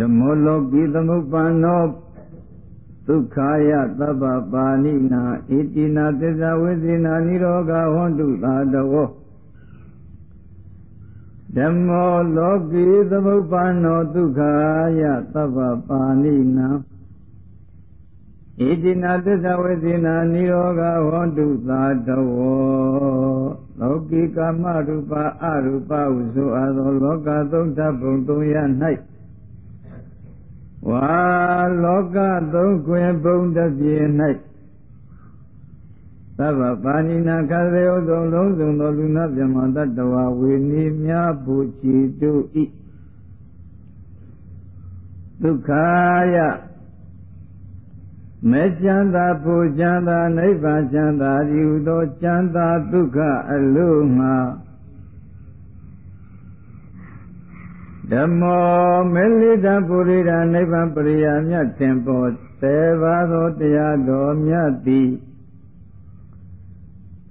ဓမ္မလောကိသမုပ္ပန္နောဒုက္ခယသဗ္ဗပါဏိနာဣတိနာသစ္စာဝိသေနာនិရောဂဟောတုသာတဝောဓမ္မောလောကိသမုပ္ပန္နောဒုက္ခယသဗ္ဗပါဏိနာဣတိနာသစ္စာဝေသေနာនិရောဂဟောတုသာတဝောလောကိကာမရူပအရူပဟုဆိုအပ်သောလောကသုံးသဘုံသုံးရ၌ ဝါလောကသုံးခွင်ဘုံတစ်ပြေ၌သဗ္ဗပါဏိနာခရေဥသောလုံးစုံသောလူနာမြမတတ္တဝဝေနီမြဘူချီတုဤဒုက္ခယမေချမ်းသာပူချမ်းသာနိဗ္ဗာန်ချမ်းသာဤဟုသောချမ်းသာဒုက္ခအလို့ငါ ဓမ္မောမေလိတပုရိဒနိဗ္ဗာန်ပရိယာမြတ်သင်ပေါ်သေပါသောတရားတော်မြတ်သည်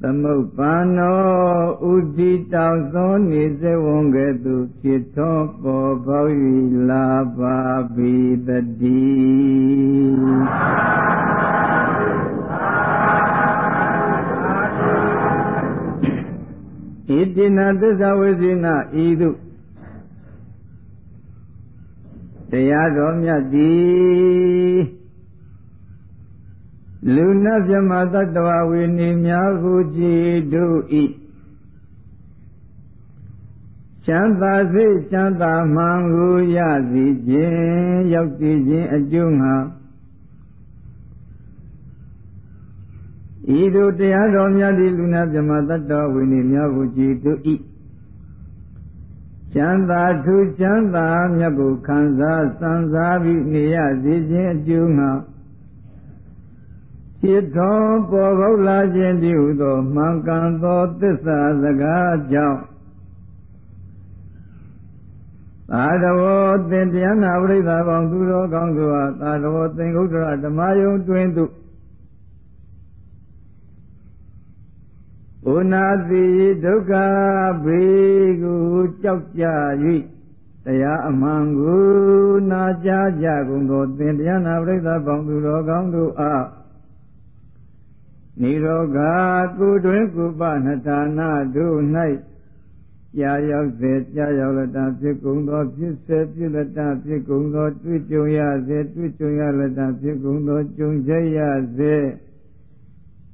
သမုပ္ပန္နောဥဒိတောင်သောနေစေဝံကဲ့သို့ဖြစ်သောပေါ်ပေါ၍လာပါပြီတည်းဣတိနာသစ္စာဝိဇိနာဤသို့ တရားတော်မြတ်သည်လူနာမြမတတ္တဝဝိနေများကိုကြည်တို့ဤချမ်းသာစေချမ်းသာမှန်ကိုရစီခြင်းရောက်တည်ခြင်းအကျိုးငါဤတို့တရားတော်များသည်လူနာမြမတတ္တဝဝိနေများကိုကြည်တို့ဤ ချမ်းသာထူးချမ်းသာမြတ်ကိုခံစားစံစားပြီးနေရစေခြင်းအကျိုးငါจิตတော်ပေါ်ပေါက်လာခြင်းတည်းဟုသောမှန်ကန်သောသစ္စာစကားကြောင့်သာတဝောသင်တရားနာပရိသတ်ပေါင်းသူတော်ကောင်းစွာသာတဝောသင်္ကုတ္တရဓမ္မယုံတွင်သို့ ဥနာတိဒုက္ခဘေကိုကြောက်ကြ၍တရားအမှန်ကိုနာကြားကြကုန်သောသင်တရားနာပရိသတ်ပေါင်းသူတော်ကောင်းတို့အားနိရောဂကုတွင်ကုပနတာနာတို့၌ကြာရောက်စေကြာရောက်လတဖြစ်ကုန်သောဖြစ်စေဖြစ်လတဖြစ်ကုန်သောတွေ့ကြုံရစေတွေ့ကြုံရလတဖြစ်ကုန်သောကြုံကြရစေကြုံ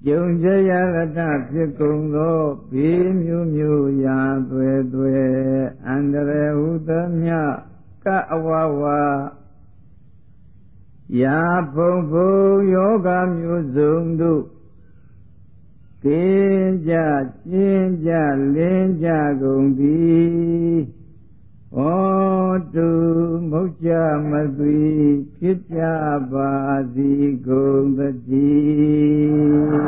ကြရလတဖြစ်ကုန်သောဘေးမျိုးမျိုးရာသွဲသွဲအန္တရဟုသမျှကအဝဝရာဖုံဖုံယောဂမျိုးစုံတို့ကင်းကြကျင်းကြလင်းကြကုန်သည် ဩတုမုတ်ကြမသွေဖြစ်ကြပါစီကုန်သတည်း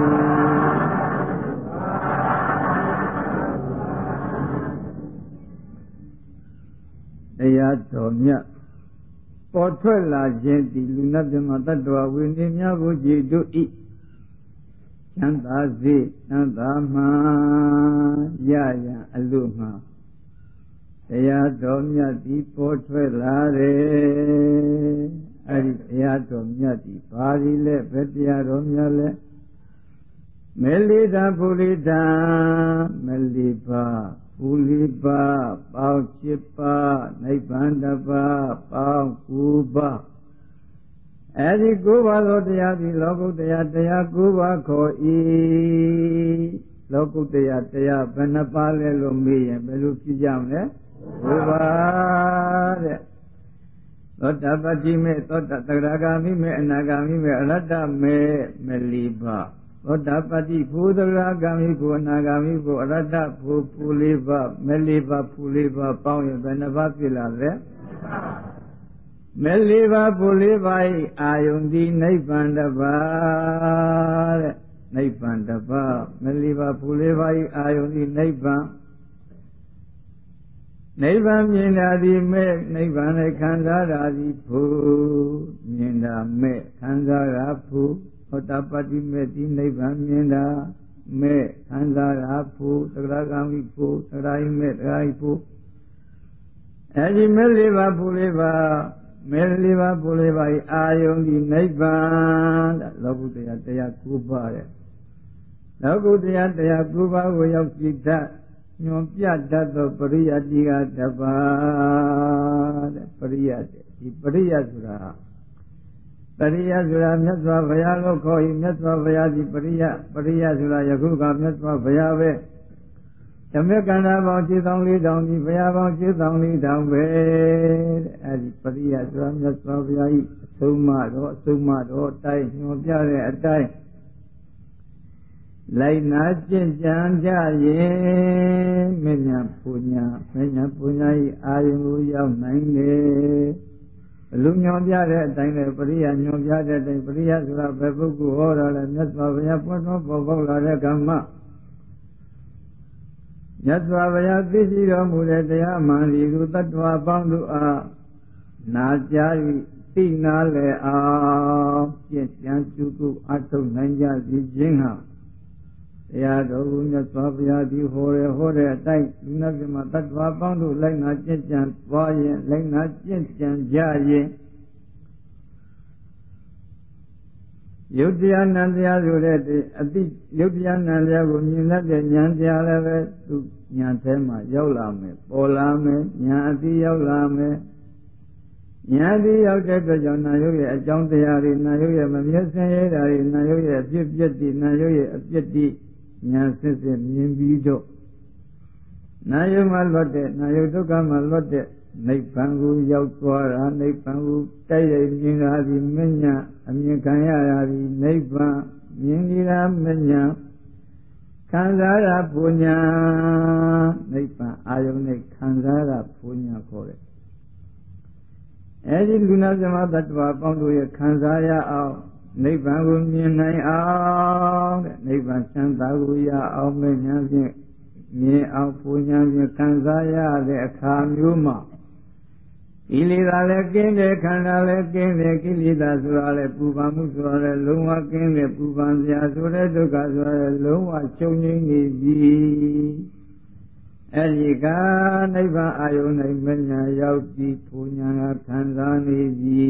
တရားတော်မြတ်ပေါ်ထွက်လာခြင်းဒီလူနာမြတ်တတ္တဝဝိနည်းများကိုကြည်တို့ဤချမ်းသာစေချမ်းသာမှရရန်အလို့မှ တရားတော်မြတ်ဒီပေါ်ထွက်လာတယ်အဲ့ဒီတရားတော်မြတ်ဒီဘာဒီလဲဘယ်တရားတော်မြတ်လဲမေလိတာဖူလိတာမလိပါဖူလိပါပေါင်း7ပါးနိဗ္ဗာန်တပါးပေါင်း9ပါးအဲဒီ၉ပါးသောတရားသည်လောကုတ္တရာတရား၉ပါးခေါ်၏လောကုတ္တရာတရားဘယ်နှပါးလဲလို့မေးရင်ဘယ်လိုဖြစ်ကြမလဲ ၉ပါးတဲ့သောတပတိမေသောတသရဂာမိမေအနာဂာမိမေအရတ္တမေမလီပါသောတပတိဘုသရဂာမိဘုအနာဂာမိဘုအရတ္တဘုပူလေးပါမလီပါပူလေးပါပေါင်းရင်ဘယ်နှပါးဖြစ်လာလဲမဲလေးပါးပူလေးပါးဤအာယုန်ဒီနိဗ္ဗာန်တပါးတဲ့နိဗ္ဗာန်တပါးမဲလေးပါးပူလေးပါးဤအာယုန်ဒီနိဗ္ဗာန် နိဗ္ဗာန်မြင်တာဒီမဲ့နိဗ္ဗာန်နဲ့ခံစားတာဒီဖို့မြင်တာမဲ့ခံစားတာဖို့ဟောတပတ္တိမဲ့ဒီနိဗ္ဗာန်မြင်တာမဲ့ခံစားတာဖို့သရဂံဝိဖို့သရဟိမဲ့သရဟိဖို့အဲဒီမဲ့လေးပါးဖို့လေးပါမဲလေးပါးပူလေးပါးဤအာယုန်ဒီနိဗ္ဗာန်တဲ့လောကုတ္တရာတရား၉ပါးတဲ့လောကုတ္တရာတရား၉ပါးကိုရောက်ကြည့်တတ် ညွန်ပြတတ်သောပရိယတ်တိကတပါတဲ့ပရိယတ်ဒီပရိယတ်ဆိုတာပရိယဆိုတာမြတ်စွာဘုရားကိုခေါ်၏မြတ်စွာဘုရားဒီပရိယပရိယဆိုတာယခုကမြတ်စွာဘုရားပဲဓမ္မကန္တာပေါင်းခြေဆောင်လေးတောင်ဒီဘုရားပေါင်းခြေဆောင်လေးတောင်ပဲတဲ့အဲဒီပရိယဆိုတာမြတ်စွာဘုရား၏အဆုံးမတော်အဆုံးမတော်တိုင်းညွှန်ပြတဲ့အတိုင်း လိုက်နာကျင့်ကြံကြရင်မဉ္ဇဉ်ပူညာမဉ္ဇဉ်ပူညာဤအာယုံကိုရောက်နိုင်တယ်လူညွန်ပြတဲ့အတိုင်းလေပရိယညွန်ပြတဲ့အတိုင်းပရိယဆိုတာဘယ်ပုဂ္ဂိုလ်ဟောတာလဲမြတ်စွာဘုရားပွင့်တော်ပေါ်ပေါက်လာတဲ့ကမ္မမြတ်စွာဘုရားသိရှိတော်မူတဲ့တရားမှန်ဒီလူတ attva ပေါင်းတို့အားနာကြား၍သိနာလေအောင်ပြည့်စံကျုကုအထုတ်နိုင်ကြစေခြင်းဟာ တရားတော်ကိုမြတ်စွာဘုရားဒီဟောရဟောတဲ့အတိုင်းလူနာပြမတ attva ပေါင်းတို့လိုက်နာကျင့်ကြံသွားရင်လိုက်နာကျင့်ကြံကြရင်ယုတ်တရားနံတရားဆိုတဲ့အတိယုတ်တရားနံတရားကိုမြင်တတ်တဲ့ဉာဏ်တရားလည်းပဲသူဉာဏ်ထဲမှာရောက်လာမယ်ပေါ်လာမယ်ဉာဏ်အတိရောက်လာမယ်ဉာဏ်ဒီရောက်တဲ့အတွက်ကြောင့်နာယုရဲ့အကြောင်းတရားတွေနာယုရဲ့မမျက်စင်ရတာတွေနာယုရဲ့အပြစ်ပြက်တွေနာယုရဲ့အပြစ်တွေ ဉာဏ်စစ်စစ်မြင်ပြီးတော့နာယုမှာလွတ်တဲ့နာယုဒုက္ခမှာလွတ်တဲ့နိဗ္ဗာန်ကိုရောက်သွားတာနိဗ္ဗာန်ကိုတိုက်ရိုက်မြင်တာဒီမညာအမြင်ခံရတာဒီနိဗ္ဗာန်မြင်နေတာမညာခံစားရပူညာနိဗ္ဗာန်အာယုန်နဲ့ခံစားရပူညာခေါ်တယ်အဲဒီလူနာဇမတ္တဝါပေါင်းတို့ရဲ့ခံစားရအောင် နိဗ္ဗာန်ကိုမြင်နိုင်အောင်တဲ့နိဗ္ဗာန်ချမ်းသာကိုရအောင်မဲ့ဉာဏ်ဖြင့်မြင်အောင်ပူညာဖြင့်ခံစားရတဲ့အခါမျိုးမှာကိလေသာလည်းကင်းတယ်ခန္ဓာလည်းကင်းတယ်ကိလေသာဆိုတာလည်းပူပန်မှုဆိုတာလည်းလုံးဝကင်းတယ်ပူပန်စရာဆိုတဲ့ဒုက္ခဆိုတာလည်းလုံးဝချုပ်ငြိမ်းနေပြီအဲဒီကနိဗ္ဗာန်အာယုန်၌မညာရောက်ပြီးပူညာကခံစားနေပြီ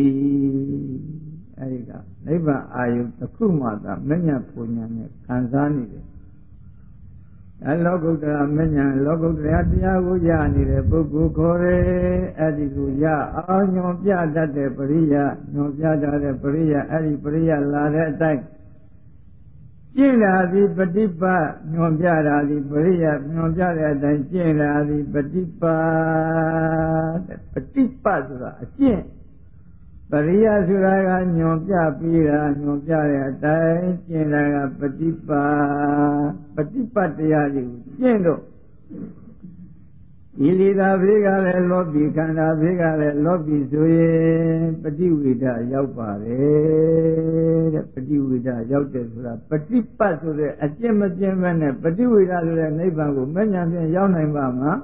အဲဒီကနိဗ္ဗာန်အာယုန်တစ်ခုမှသာမညာပူညာနဲ့ခံစားနေတယ်အလောကုတ္တရာမဉ္ဇဉ်လောကုတ္တရာတရားကိုရနေတဲ့ပုဂ္ဂိုလ်ခေါ်တယ်အဲ့ဒီကိုရအောင်ညွန်ပြတတ်တဲ့ပရိယညွန်ပြတတ်တဲ့ပရိယအဲ့ဒီပရိယလာတဲ့အတိုင်းကျင့်လာသည်ပฏิပတ်ညွန်ပြတာသည်ပရိယညွန်ပြတဲ့အတိုင်းကျင့်လာသည်ပฏิပတ်တဲ့ပฏิပတ်ဆိုတာအကျင့် ပရိယဆိုတာကညွန်ပြပြီးတာညွန်ပြတဲ့အတိုင်းကျင့်တာကပฏิပါပฏิပတ်တရားကြီးကိုကျင့်တော့ဤလီသာဘေးကလည်းလောဘီခန္ဓာဘေးကလည်းလောဘီဆိုရင်ပฏิဝိဒရောက်ပါတယ်တဲ့ပฏิဝိဒရောက်တယ်ဆိုတာပฏิပတ်ဆိုတဲ့အကျင့်မပြင်းမဲ့နဲ့ပฏิဝိဒဆိုတဲ့နိဗ္ဗာန်ကိုမဉ္ဇဉ်ဖြင့်ရောက်နိုင်ပါမလား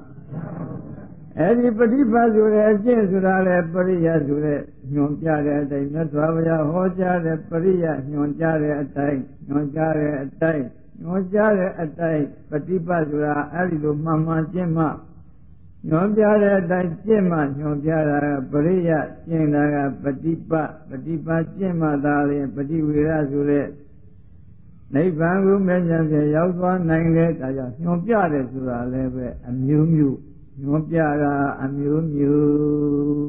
အဲ့ဒီပฏิပတ်ဆိုတဲ့အကျင့်ဆိုတာလေပရိယဆိုတဲ့ညွန်ပြတဲ့အတိုင်းမြတ်စွာဘုရားဟောကြားတဲ့ပရိယညွန်ကြားတဲ့အတိုင်းညွန်ကြားတဲ့အတိုင်းညွန်ကြားတဲ့အတိုင်းပฏิပတ်ဆိုတာအဲ့ဒီလိုမှန်မှန်ကျင့်မှညွန်ပြတဲ့အတိုင်းကျင့်မှညွန်ပြတာကပရိယကျင့်တာကပฏิပတ်ပฏิပတ်ကျင့်မှသာလျှင်ပฏิဝေရဆိုတဲ့နိဗ္ဗာန်ကိုမဲ့ဉာဏ်ဖြင့်ရောက်သွားနိုင်တဲ့ဒါကြောင့်ညွန်ပြတယ်ဆိုတာလည်းပဲအမျိုးမျိုး ညွန်ပြတာအမျိုးမျိုး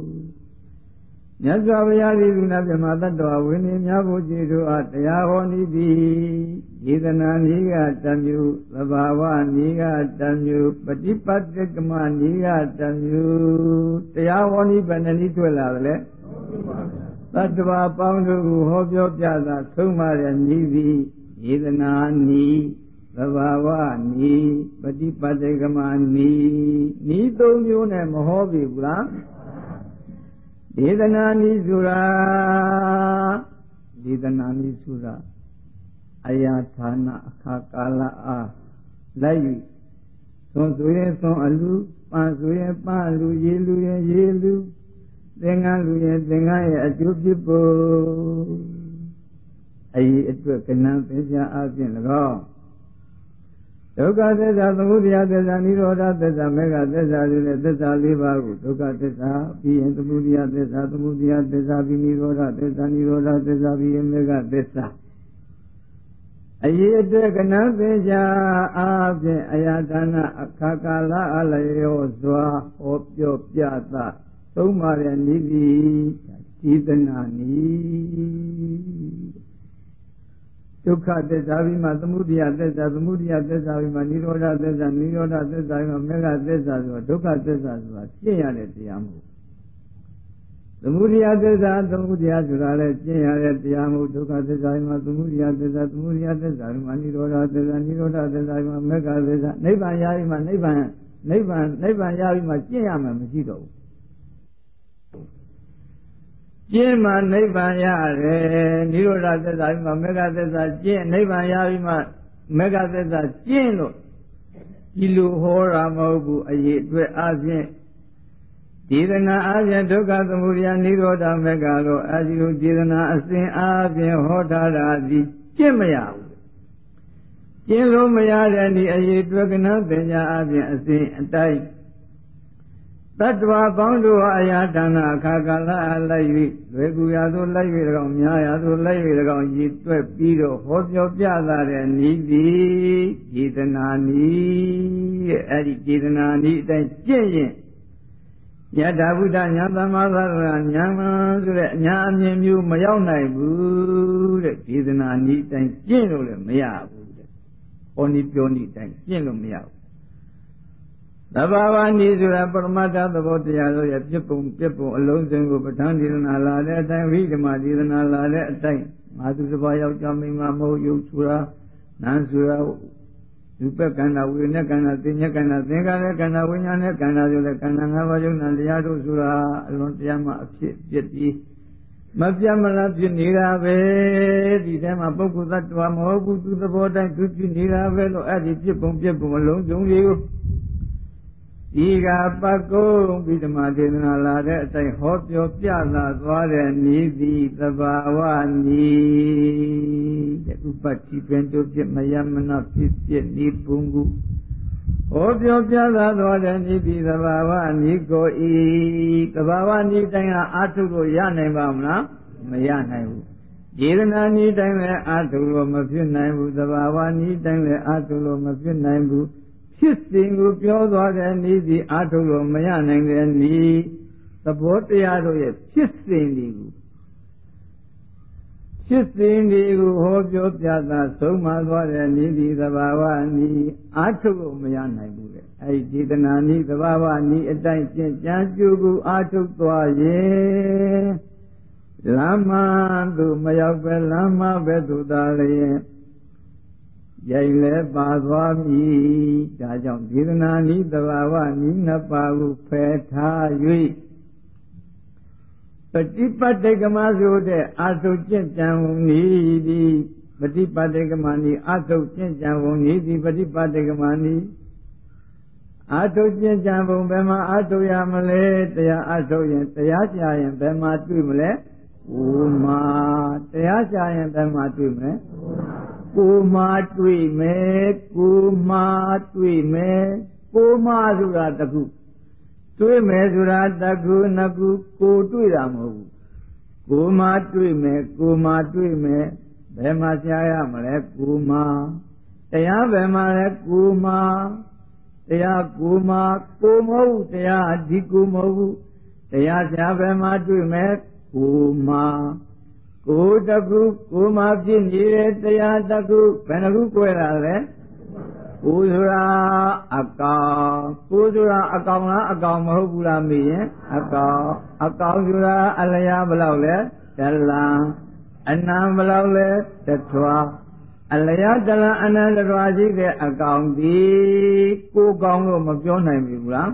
မြတ်စွာဘုရားဒီလူနာပြမတ္တဝဝိနည်းများကိုကြည်တို့အားတရားဟောနည်းသည်ယေသနာနည်းကတမျိုးသဘာဝနည်းကတမျိုးပฏิပတ်တကမနည်းကတမျိုးတရားဟောနည်းဘယ်နှနည်းတွေ့လာသလဲသတ္တဝါပေါင်းတို့ကိုဟောပြောပြတာသုံးပါးတဲ့နည်းသည်ယေသနာနည်း သဘာဝနီးပฏิပတ်တေကမနီးနီးသုံးမျိုးနဲ့မဟောပြီဘူးလားဒေသနာနီးဆိုတာဒေသနာနီးဆိုတာအယာဌာနအခါကာလအားလိုက်၍သွန်ဆိုရင်သွန်အလူပန်းဆိုရင်ပန်းလူရေလူရင်ရေလူသင်္ကန်းလူရင်သင်္ကန်းရဲ့အကျိုးဖြစ်ဖို့အရေးအတွက်ကဏ္ဍပင်ရှားအပြင်၎င်း ဒုက္ခသစ္စာသမုဒယသစ္စာနိရောဓသစ္စာမေဃသစ္စာတွေနဲ့သစ္စာ၄ပါးကိုဒုက္ခသစ္စာပြီးရင်သမုဒယသစ္စာသမုဒယသစ္စာပြီးနိရောဓသစ္စာနိရောဓသစ္စာပြီးရင်မေဃသစ္စာအရေးအတွက်ကနန်းသင်္ချာအာဖြင့်အရာဒါနအခါကာလအလျောစွာဟောပြောပြသသုံးပါးရည်သည်ဤတနာနီ ဒုက္ခသစ္စာပြီးမှသမုဒယသစ္စာသမုဒယသစ္စာပြီးမှនិရောဓသစ္စာនិရောဓသစ္စာပြီးမှမေဃသစ္စာဆိုတော့ဒုက္ခသစ္စာဆိုတာကျင့်ရတဲ့တရားမဟုတ်သမုဒယသစ္စာသမုဒယဆိုတာလည်းကျင့်ရတဲ့တရားမဟုတ်ဒုက္ခသစ္စာပြီးမှသမုဒယသစ္စာသမုဒယသစ္စာပြီးမှនិရောဓသစ္စာនិရောဓသစ္စာပြီးမှမေဃသစ္စာနိဗ္ဗာန်ရပြီးမှနိဗ္ဗာန်နိဗ္ဗာန်နိဗ္ဗာန်ရပြီးမှကျင့်ရမှာမရှိတော့ဘူး ကျင့်မှနိဗ္ဗာန်ရတယ်နိရောဓသစ္စာပြီးမှမေဃသစ္စာကျင့်နိဗ္ဗာန်ရပြီးမှမေဃသစ္စာကျင့်လို့ဒီလိုဟောတာမဟုတ်ဘူးအရေးအတွက်အပြင်ဒေသနာအပြင်ဒုက္ခသမုဒယနိရောဓမေဃလို့အဲဒီလိုဒေသနာအစဉ်အပြင်ဟောထားတာဒီကျင့်မရဘူးကျင့်လို့မရတဲ့ဒီအရေးအတွက်ကနသင်ညာအပြင်အစဉ်အတိုင်း တတ္တဝါပေါင်းတို့အရာဌာနအခါကာလလိုက်၍လွယ်ကူရာသို့လိုက်၍၎င်းများရာသို့လိုက်၍၎င်းရည်တွက်ပြီးတော့ဟောပြောပြတာတဲ့ဤသည်ဒေသနာနီးတဲ့အဲ့ဒီဒေသနာနီးအတိုင်းကျင့်ရင်ယထာဘုဒ္ဓညာသမ္မာသရညာမဆိုတဲ့အညာအမြင်မျိုးမရောက်နိုင်ဘူးတဲ့ဒေသနာနီးအတိုင်းကျင့်လို့လည်းမရဘူးတဲ့ဟောနီးပြောနီးအတိုင်းကျင့်လို့မရဘူး သဘာဝနိဆိုတာပရမတ္ထသဘောတရားတို့ရဲ့ပြစ်ပုံပြစ်ပုံအလုံးစုံကိုပဋ္ဌာန်းဒေသနာလာတဲ့အတိုင်းဝိဓမ္မဒေသနာလာတဲ့အတိုင်းငါသူတစ်ပါးယောက်ျားမိန်းမမဟုတ်ယုတ်ဆိုတာနန်းဆိုတာယူပက်ကန္နာဝိညာဉ်ကန္နာသင်္ညကန္နာသင်္ခါရကန္နာဝိညာဉ်နဲ့ကန္နာဆိုတဲ့ကန္နာ၅ပါးယုံနာတရားတို့ဆိုတာအလွန်တရားမှအဖြစ်ပြည့်ပြီးမပြတ်မလားဖြစ်နေတာပဲဒီထဲမှာပုဂ္ဂိုလ်သတ္တဝါမဟုတ်ဘူးသူသဘောတိုင်းသူဖြစ်နေတာပဲလို့အဲ့ဒီပြစ်ပုံပြစ်ပုံအလုံးစုံတွေကို ဒီကပကုံးပြီးဓမ္မဒေသနာလာတဲ့အတိုင်းဟောပြောပြလာသွားတဲ့ဤသည်သဘာဝနီတဲ့ဥပတိပင်တို့ပြမယမနာဖြစ်ဖြစ်ဤပုင္ကုဟောပြောပြလာသွားတဲ့ဤသည်သဘာဝနီကိုဤသဘာဝနီတိုင်းဟာအာထုလို့ရနိုင်ပါမလားမရနိုင်ဘူးဒေသနာနီတိုင်းလည်းအာထုလို့မဖြစ်နိုင်ဘူးသဘာဝနီတိုင်းလည်းအာထုလို့မဖြစ်နိုင်ဘူး ဖြစ်စဉ်ကိုပြောသွားတဲ့နည်းစီအာထုလို့မရနိုင်တဲ့နည်းသဘောတရားတို့ရဲ့ဖြစ်စဉ်တွေကိုဖြစ်စဉ်တွေကိုဟောပြောပြတာဆုံးမသွားတဲ့နည်းဒီသဘာဝနည်းအာထုလို့မရနိုင်ဘူးလေအဲဒီဒေသနာနည်းသဘာဝနည်းအတိုင်းကျင့်ကြံကြိုးကိုအာထုသွားရင်လမ်းမသို့မရောက်ပဲလမ်းမပဲသို့သာလျင် ရိုက်လဲပါသွားပြီဒါကြောင့်ဒေသနာနိသဘာဝနိနှစ်ပါးကိုဖယ်ထား၍ပฏิပတ်တိကမဆိုတဲ့အာသုကျင့်ကြံဝန်ဤသည်ပฏิပတ်တိကမနိအာသုကျင့်ကြံဝန်ဤသည်ပฏิပတ်တိကမနိအာထုကျင့်ကြံပုံဘယ်မှာအာထုရမလဲတရားအာထုရင်တရားကြရင်ဘယ်မှာတွေ့မလဲဥမာတရားကြရင်ဘယ်မှာတွေ့မလဲ ကိုမာတွေ့မယ်ကိုမာတွေ့မယ်ကိုမာဆိုတာတခုတွေ့မယ်ဆိုတာတခုနှစ်ခုကိုတွေ့တာမဟုတ်ဘူးကိုမာတွေ့မယ်ကိုမာတွေ့မယ်ဘယ်မှာရှားရမလဲကိုမာတရားဘယ်မှာလဲကိုမာတရားကိုမာကိုမဟုတ်တရားဒီကိုမဟုတ်ဘူးတရားရှားဘယ်မှာတွေ့မယ်ကိုမာ ကိုတခုကိုမှဖြစ်နေတဲ့တရားတခုဘယ်နှခု꿰တာလဲကိုဆိုတာအကောင်ကိုဆိုတာအကောင်လားအကောင်မဟုတ်ဘူးလားမေးရင်အကောင်အကောင်ဆိုတာအလျာဘလောက်လဲတလံအနံဘလောက်လဲတထွာအလျာတလံအနံတထွာရှိတဲ့အကောင်ဒီကိုကောင်လို့မပြောနိုင်ဘူးလား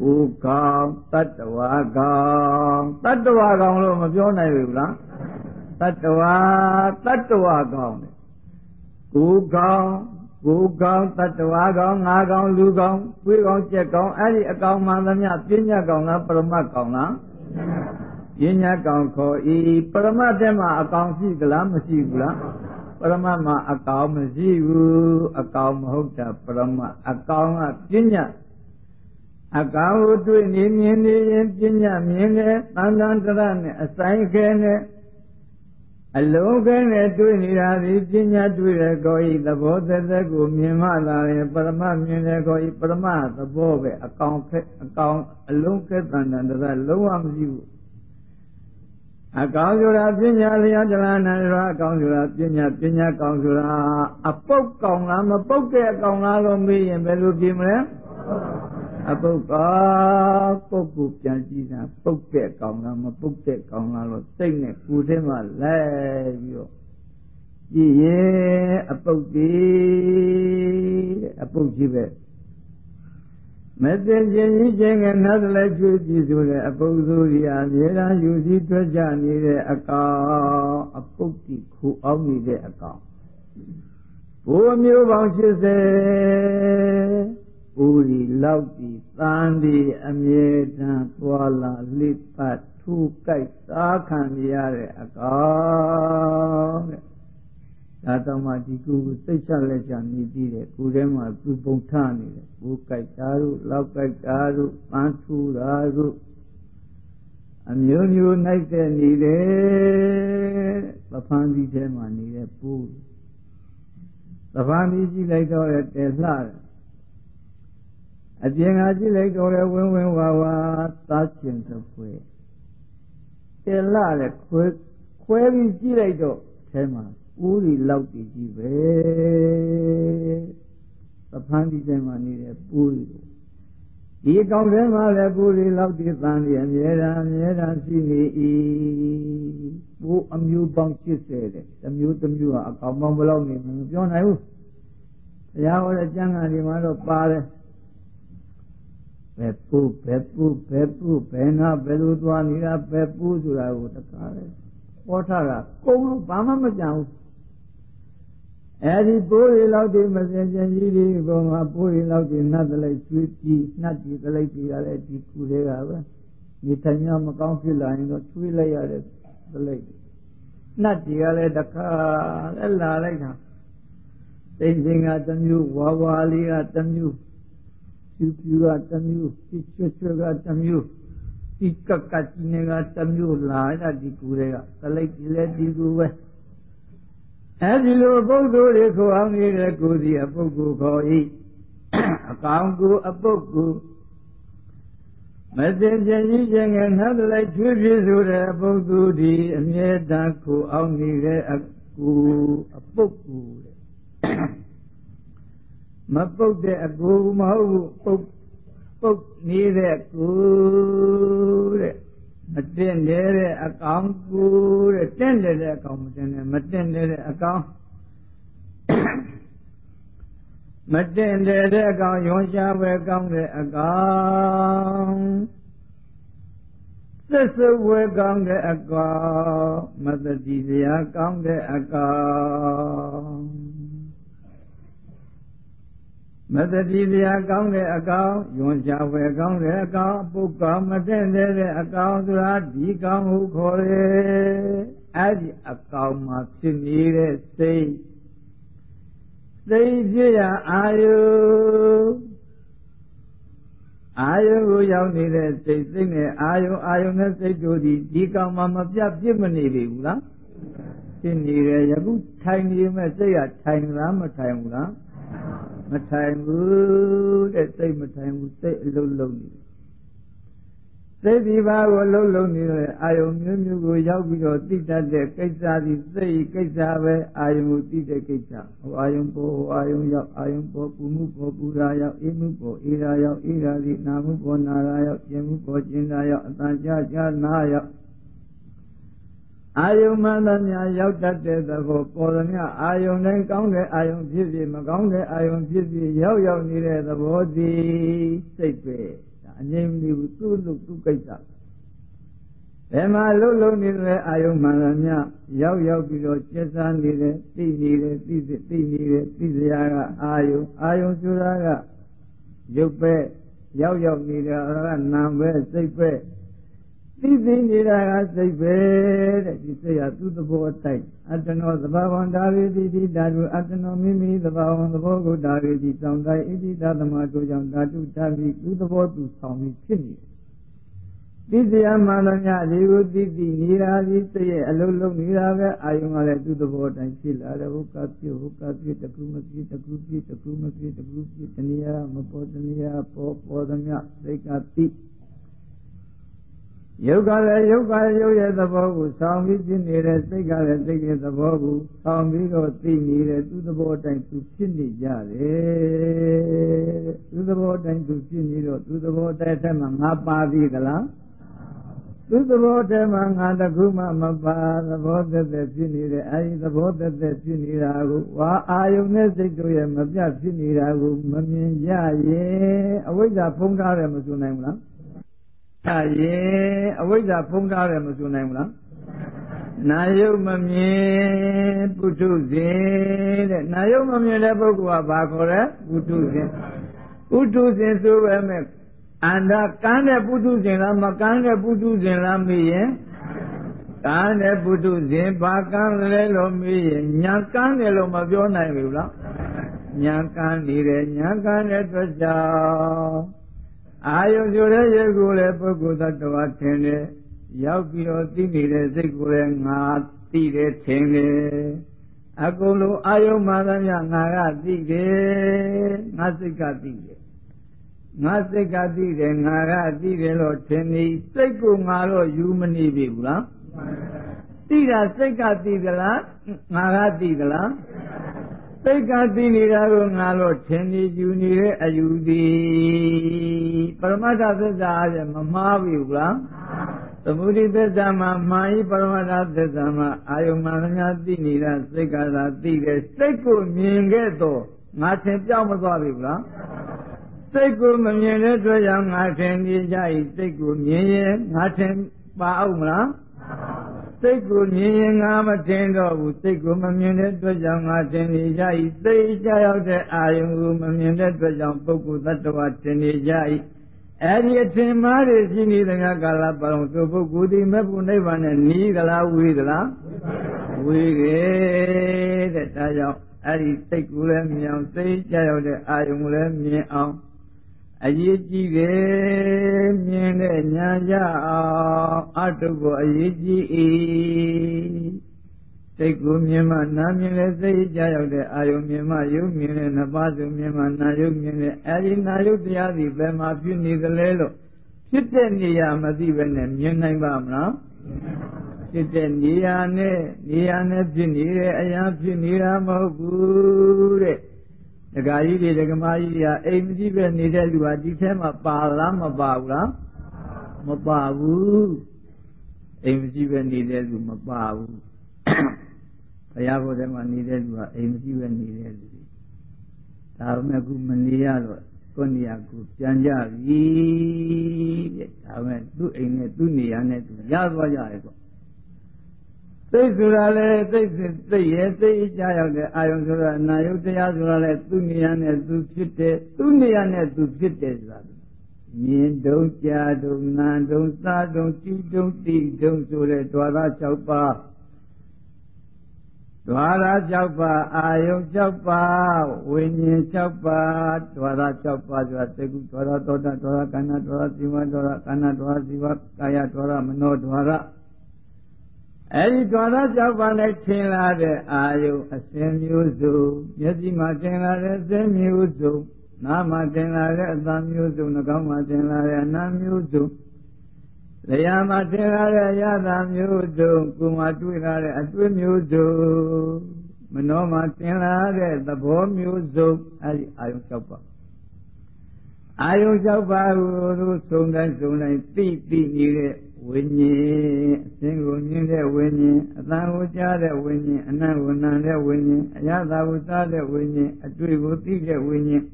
ကိုကောင်တတ္တဝါကောင်တတ္တဝါကောင်လို့မပြောနိုင်ဘူးလား တတ္တဝါတတ္တဝါကောင်းတယ်ကိုကောင်းကိုကောင်းတတ္တဝါကောင်းငါကောင်းလူကောင်းတွေးကောင်းကြက်ကောင်းအဲ့ဒီအကောင်မှန်သမျှပညာကောင်းလားပရမတ်ကောင်းလားပညာကောင်းခေါ်ဤပရမတ်တဲ့မှာအကောင်ရှိသလားမရှိဘူးလားပပရမတ်မှာအကောင်မရှိဘူးအကောင်မဟုတ်တာပရမတ်အကောင်ကပညာအကောင်ကိုတွေ့နေမြင်နေရင်ပညာမြင်တယ်တန်တန်တရနဲ့အဆိုင်ခဲနဲ့ အလုံးခဲနဲ့တွေ့နေတာဒီပညာတွေ့တဲ့ကိုယ်ဤသဘောသက်သက်ကိုမြင်မှလာရင်ပရမတ်မြင်တဲ့ကိုယ်ဤပရမတ်သဘောပဲအကောင်ခဲအကောင်အလုံးခဲတန်တန်တရလုံးဝမရှိဘူးအကောင်ဆိုတာပညာလျာတလားနန္ဒရာအကောင်ဆိုတာပညာပညာကောင်ဆိုတာအပုတ်ကောင်လားမပုတ်တဲ့အကောင်လားလို့မေးရင်ဘယ်လိုပြင်မလဲအပုတ်ကပုတ် ကိုပြန်ကြည့်တာပုတ်တဲ့ကောင်လားမပုတ်တဲ့ကောင်လားလို့စိတ်နဲ့ကိုယ်ထဲမှာလဲပြီးတော့ကြည့်ရင်အပုတ်ဒီတဲ့အပုတ်ကြီးပဲမသိခြင်းကြီးခြင်းကနတ်လည်းကျွေးကြည့်ဆိုတဲ့အပုပ်သူကြီးအမြဲတမ်းယူစည်းထွက်ကြနေတဲ့အကောင်အပုပ်ကြီးခူအောင်နေတဲ့အကောင်ဘိုးမျိုးပေါင်း80 ဦးဒီလောက်ဒီသံဒီအမြဲတမ်းသွားလာလိပတ်ထူကြိုက်စားခံရတဲ့အကောင်တဲ့ဒါတော့မှဒီကူစိတ်ချလက်ချနေပြီးတဲ့ကိုယ်ထဲမှာသူပုံထနေတယ်ကိုယ်ကြိုက်တာတို့လောက်ကြိုက်တာတို့ပန်းထူတာတို့အမျိုးမျိုးနိုင်တဲ့နေတယ်သဖန်ဒီထဲမှာနေတဲ့ပူသဖန်ဒီကြည့်လိုက်တော့တဲ့လှတယ် အပြင်ကကြည့်လိုက်တော့လေဝင်းဝင်းဝါဝါသားချင်သဖွယ်တယ်လှတဲ့ခွဲခွဲပြီးကြည့်လိုက်တော့အဲမှာဦးရီလောက်တည်ကြီးပဲသဖန်းဒီတိုင်းမှာနေတဲ့ပူရီဒီအကောင်ထဲမှာလည်းပူရီလောက်တည်သံဒီအမြဲတမ်းအမြဲတမ်းရှိနေ၏ပူအမျိုးပေါင်း80တဲ့တစ်မျိုးတစ်မျိုးဟာအကောင်ပေါင်းဘယ်လောက်နေမပြောနိုင်ဘူးဘုရားဟောတဲ့ကျမ်းဂန်ဒီမှာတော့ပါတယ် ဘယ်ပူဘယ်ပူဘယ်ပူဘယ်နာဘယ်လိုသွားနေတာဘယ်ပူဆိုတာကိုတခါလေဟောထားတာကုန်းလို့ဘာမှမကြံဘူးအဲဒီပိုးရီလောက်ဒီမစင်ကြင်ကြီးဒီဘုံမှာပိုးရီလောက်ဒီနတ်တလိုက်ကျွေးပြီးနတ်ဒီတလိုက်ပြီးရတဲ့ဒီကူတွေကပဲဒီထိုင်ရမကောင်းဖြစ်လာရင်တော့ကျွေးလိုက်ရတဲ့တလိုက်နတ်ဒီကလည်းတခါလည်းလာလိုက်တာသိစဉ်ကတမျိုးဝါဝါလေးကတမျိုး ဖြူဖြူကတမျိုးဖြူချွတ်ချွတ်ကတမျိုးဒီကကကြီးနေကတမျိုးလာရဒီကူတွေကတလိုက်ဒီလည်းဒီကူပဲအဲဒီလိုပုဂ္ဂိုလ်တွေခေါ်အောင်နေတဲ့ကိုယ်စီအပုဂ္ဂိုလ်ခေါ်၏အကောင်ကိုအပုဂ္ဂိုလ်မသိခြင်းကြီးခြင်းငယ်နှတ်လိုက်ချွေးဖြစ်ဆိုတဲ့အပုဂ္ဂိုလ်ဒီအမြဲတမ်းခေါ်အောင်နေတဲ့အကူအပုဂ္ဂိုလ်တဲ့ မပုတ်တဲ့အကူမဟုတ်ဘူးပုတ်ပုတ်နေတဲ့ကူတဲ့မတင်တဲ့အကောင်ကူတဲ့တင့်တယ်တဲ့အကောင်မတင်တယ်မတင်တယ်တဲ့အကောင်မတင်တယ်တဲ့အကောင်ရွန်ရှားပဲကောင်းတဲ့အကောင်သစ္စုဝေကောင်းတဲ့အကောင်မတတိတရားကောင်းတဲ့အကောင် မတတိတရားကောင်းတဲ့အကောင်ယွန်ချဝယ်ကောင်းတဲ့အကောင်ပုဂ္ဂမတဲ့တဲ့အကောင်ဆိုတာဒီကောင်ဟုခေါ်တယ်အဲ့ဒီအကောင်မှာဖြစ်နေတဲ့စိတ်စိတ်ဖြစ်ရအာယုအာယုကိုရောက်နေတဲ့စိတ်စိတ်နဲ့အာယုအာယုနဲ့စိတ်တို့ဒီဒီကောင်မှာမပြတ်ပြစ်မနေပြီဘူးလားဖြစ်နေတယ်ယခုထိုင်နေမဲ့စိတ်ကထိုင်လားမထိုင်ဘူးလား မထိုင်ဘူးတဲ့စိတ်မထိုင်ဘူးစိတ်အလုံးလုံးနေစိတ်ဒီပါကိုအလုံးလုံးနေတယ်အာယုံမျိုးမျိုးကိုရောက်ပြီးတော့သိတတ်တဲ့ကိစ္စဒီစိတ်ကိစ္စပဲအာယုံကိုသိတဲ့ကိစ္စဟိုအာယုံပေါ်ဟိုအာယုံရောက်အာယုံပေါ်ပူမှုပေါ်ပူရာရောက်အေးမှုပေါ်အေးရာရောက်အေးရာဒီနာမှုပေါ်နာရာရောက်ကျင်မှုပေါ်ကျင်ရာရောက်အတန်ကြာကြာနာရောက် အာယုံမှန်သမျှရောက်တတ်တဲ့သဘောပေါ်သမျှအာယုံတိုင်းကောင်းတဲ့အာယုံဖြစ်ဖြစ်မကောင်းတဲ့အာယုံဖြစ်ဖြစ်ရောက်ရောက်နေတဲ့သဘောသည်စိတ်ပဲဒါအငြိမ့်ဘူးသူ့လို့သူ့ကိစ္စဘယ်မှာလှုပ်လှုပ်နေတဲ့အာယုံမှန်သမျှရောက်ရောက်ပြီးတော့ကျက်စားနေတယ်သိနေတယ်သိသိနေတယ်သိစရာကအာယုံအာယုံဆိုတာကရုပ်ပဲရောက်ရောက်နေတာကနာမ်ပဲစိတ်ပဲတ သိသိနေတာကစိတ်ပဲတဲ့ဒီစိတ်ဟာသူ့သဘောအတိုင်းအတ္တနောသဘာဝံဒါရိတိတိဓာတုအတ္တနောမိမိသဘာဝံသဘောကိုဒါရိတိစောင့်တိုင်းဣတိသသမတို့ကြောင့်ဓာတုဓာတိသူ့သဘောသူဆောင်ပြီးဖြစ်နေတယ်သိစရာမှန်သမျှဒီကိုသိသိနေတာဒီစိတ်ရဲ့အလုံးလုံးနေတာပဲအာယုံကလည်းသူ့သဘောတိုင်းဖြစ်လာတယ်ဟုတ်ကပြည့်ဟုတ်ကပြည့်တကူမပြည့်တကူပြည့်တကူမပြည့်တကူပြည့်တဏှာမပေါ်တဏှာပေါ်ပေါ်သမျှစိတ်ကသိ ယုတ်ကလည်းယုတ်ကယုတ်ရဲ့သဘောကိုဆောင်းပြီးဖြစ်နေတဲ့စိတ်ကလည်းစိတ်ရဲ့သဘောကိုဆောင်းပြီးတော့သိနေတဲ့သူ့သဘောတိုင်းသူဖြစ်နေကြတယ်သူ့သဘောတိုင်းသူဖြစ်နေတော့သူ့သဘောတိုင်းထဲမှာငါပါပြီသလားသူသဘောတည်းမှာငါတခုမှမပါသဘောသက်သက်ဖြစ်နေတဲ့အဲဒီသဘောသက်သက်ဖြစ်နေတာကိုဝါအာယုန်နဲ့စိတ်တို့ရဲ့မပြတ်ဖြစ်နေတာကိုမမြင်ကြရင်အဝိဇ္ဇာဖုံးထားတယ်မဆိုနိုင်ဘူးလား။ ဒါရင်အဝိဇ္ဇာဖုံးထားတယ်မဆိုနိုင်ဘူးလား။နာယုတ်မမြင်ပုထုဇဉ်တဲ့နာယုတ်မမြင်တဲ့ပုဂ္ဂိုလ်ကဘာခေါ်လဲပုထုဇဉ်ပုထုဇဉ်ဆိုပဲမဲ့အန္တကန်းတဲ့ပုထုဇဉ်လားမကန်းတဲ့ပုထုဇဉ်လားမေးရင်ကန်းတဲ့ပုထုဇဉ်ဘာကန်းလဲလို့မေးရင်ညာကန်းတယ်လို့မပြောနိုင်ဘူးလားညာကန်းနေတယ်ညာကန်းတဲ့အတွက်ကြောင့် အာယုဆိုတဲ့ရေကိုလည်းပုဂ္ဂိုလ်သတ္တဝါထင်တယ်ရောက်ပြီးတော့သိနေတဲ့စိတ်ကိုလည်းငါသိတယ်ထင်တယ်အကုန်လုံးအာယုမှန်သမျှငါကသိတယ်ငါစိတ်ကသိတယ်ငါစိတ်ကသိတယ်ငါကသိတယ်လို့ထင်နေစိတ်ကိုငါတော့ယူမနေပြီဘူးလားသိတာစိတ်ကသိသလားငါကသိသလား စိတ်ကသိနေတာကိုငါတော့ထင်နေယူနေတဲ့အယူသည်ပရမတ္ထသစ္စာအရမမှားပြီဘူးလားသမုဒိသစ္စာမှာမှန်ဤပရမတ္ထသစ္စာမှာအာယုမှန်သမျှသိနေတာစိတ်ကသာသိတယ်စိတ်ကိုမြင်ခဲ့တော့ငါထင်ပြောင်းမသွားပြီဘူးလားစိတ်ကိုမမြင်တဲ့အတွက်ကြောင့်ငါထင်နေကြ၏စိတ်ကိုမြင်ရင်ငါထင်ပါအောင်မလား စိတ်ကိုမြင်ရင်ငါမထင်တော့ဘူးစိတ်ကိုမမြင်တဲ့အတွက်ကြောင့်ငါထင်နေကြ၏သိကြရောက်တဲ့အာယုံကိုမမြင်တဲ့အတွက်ကြောင့်ပုဂ္ဂိုလ်တ attva ထင်နေကြ၏အဲ့ဒီအထင်မှားတွေရှိနေတဲ့ကာလပတ်လုံးသူပုဂ္ဂိုလ်ဒီမဲ့ဖို့နိဗ္ဗာန်နဲ့နီးသလားဝေးသလားဝေးခဲ့တဲ့ဒါကြောင့်အဲ့ဒီစိတ်ကိုလည်းမြင်အောင်သိကြရောက်တဲ့အာယုံကိုလည်းမြင်အောင် အရေးကြီးတယ်မြင်တဲ့ညာရအောင်အတုကိုအရေးကြီး၏စိတ်ကိုမြင်မှနားမြင်လဲစိတ်ကြရောက်တဲ့အာယုမြင်မှယုံမြင်တဲ့နှစ်ပါးစုမြင်မှနာယုံမြင်တဲ့အဲဒီနာယုတရားသည်ဘယ်မှာဖြစ်နေသလဲလို့ဖြစ်တဲ့နေရာမသိဘဲနဲ့မြင်နိုင်ပါမလားဖြစ်တဲ့နေရာနဲ့နေရာနဲ့ဖြစ်နေတဲ့အရာဖြစ်နေတာမဟုတ်ဘူးတဲ့ ဒကာကြီးတွေဒကမာကြီးတွေကအိမ်မကြည့်ပဲနေတဲ့လူဟာဒီထဲမှာပါလားမပါဘူးလားမပါဘူးအိမ်မကြည့်ပဲနေတဲ့လူမပါဘူးဘုရားဘုရားမှာနေတဲ့လူဟာအိမ်မကြည့်ပဲနေတဲ့လူတွေဒါပေမဲ့ခုမနေရတော့ကိုနေရာကိုပြန်ကြပြီတဲ့ဒါပေမဲ့သူ့အိမ်နဲ့သူ့နေရာနဲ့သူရသွားကြတယ်ကွ စိတ်ဆိုတာလေစိတ်စိတ်ရဲ့စိတ်ကြရောက်တဲ့အာယုံဆိုတာနာယုတရားဆိုတာလေသူ့နေရာနဲ့သူဖြစ်တယ်သူ့နေရာနဲ့သူဖြစ်တယ်ဆိုတာမြင်တုံးကြာတုံးနာတုံးစားတုံးကြည့်တုံးတိတုံးဆိုတဲ့ဓဝါရ6ပါးဓဝါရ6ပါးအာယုံ6ပါးဝိညာဉ်6ပါးဓဝါရ6ပါးဆိုတာသေကုဓဝါရသောတာဓဝါရကဏ္ဍဓဝါရဇီဝဓဝါရကဏ္ဍဓဝါရဇီဝကာယဓဝါရမနောဓဝါရ အဲဒီဓာတ်ကြောက်ပါနဲ့ထင်လာတဲ့အာယုအစဉ်မျိုးစုမျက်စိမှာထင်လာတဲ့အစဉ်မျိုးစုနားမှာထင်လာတဲ့အသံမျိုးစုနှာခေါင်းမှာထင်လာတဲ့အနားမျိုးစုလျှာမှာထင်လာတဲ့အရသာမျိုးစုကိုယ်မှာတွေ့လာတဲ့အတွေ့မျိုးစုမနှောမှာထင်လာတဲ့သဘောမျိုးစုအဲဒီအာယုကြောက်ပါအာယုကြောက်ပါကိုသုံးတိုင်းသုံးတိုင်းသိသိနေတဲ့ ဝိညာဉ်အသင်ကိုမြင်တဲ့ဝိညာဉ်အတန်ကိုကြားတဲ့ဝိညာဉ်အနံ့ကိုနံတဲ့ဝိညာဉ်အရသာကိုစားတဲ့ဝိညာဉ်အတွေ့ကိုသိတဲ့ဝိညာဉ်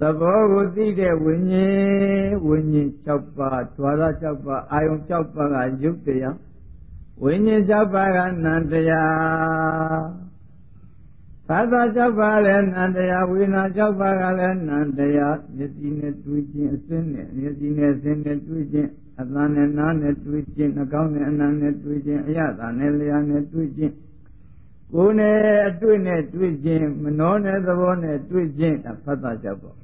သဘောကိုသိတဲ့ဝိညာဉ်ဝိညာဉ်6ပါးဓဝရ6ပါးအာယုံ6ပါးကယုတ်တရားဝိညာဉ်6ပါးကနံတရားဘာသာ6ပါးလည်းနံတရားဝိညာဉ်6ပါးကလည်းနံတရားမျက်စိနဲ့တွေ့ခြင်းအစင်းနဲ့မျက်စိနဲ့အစင်းနဲ့တွေ့ခြင်း အသံနဲ့နားနဲ့တွေ့ခြင်းနှာခေါင်းနဲ့အနံနဲ့တွေ့ခြင်းအရသာနဲ့လျာနဲ့တွေ့ခြင်းကိုယ်နဲ့အတွေ့နဲ့တွေ့ခြင်းမနှောနဲ့သဘောနဲ့တွေ့ခြင်းဒါဖတ်တာကြောက်ပေါ့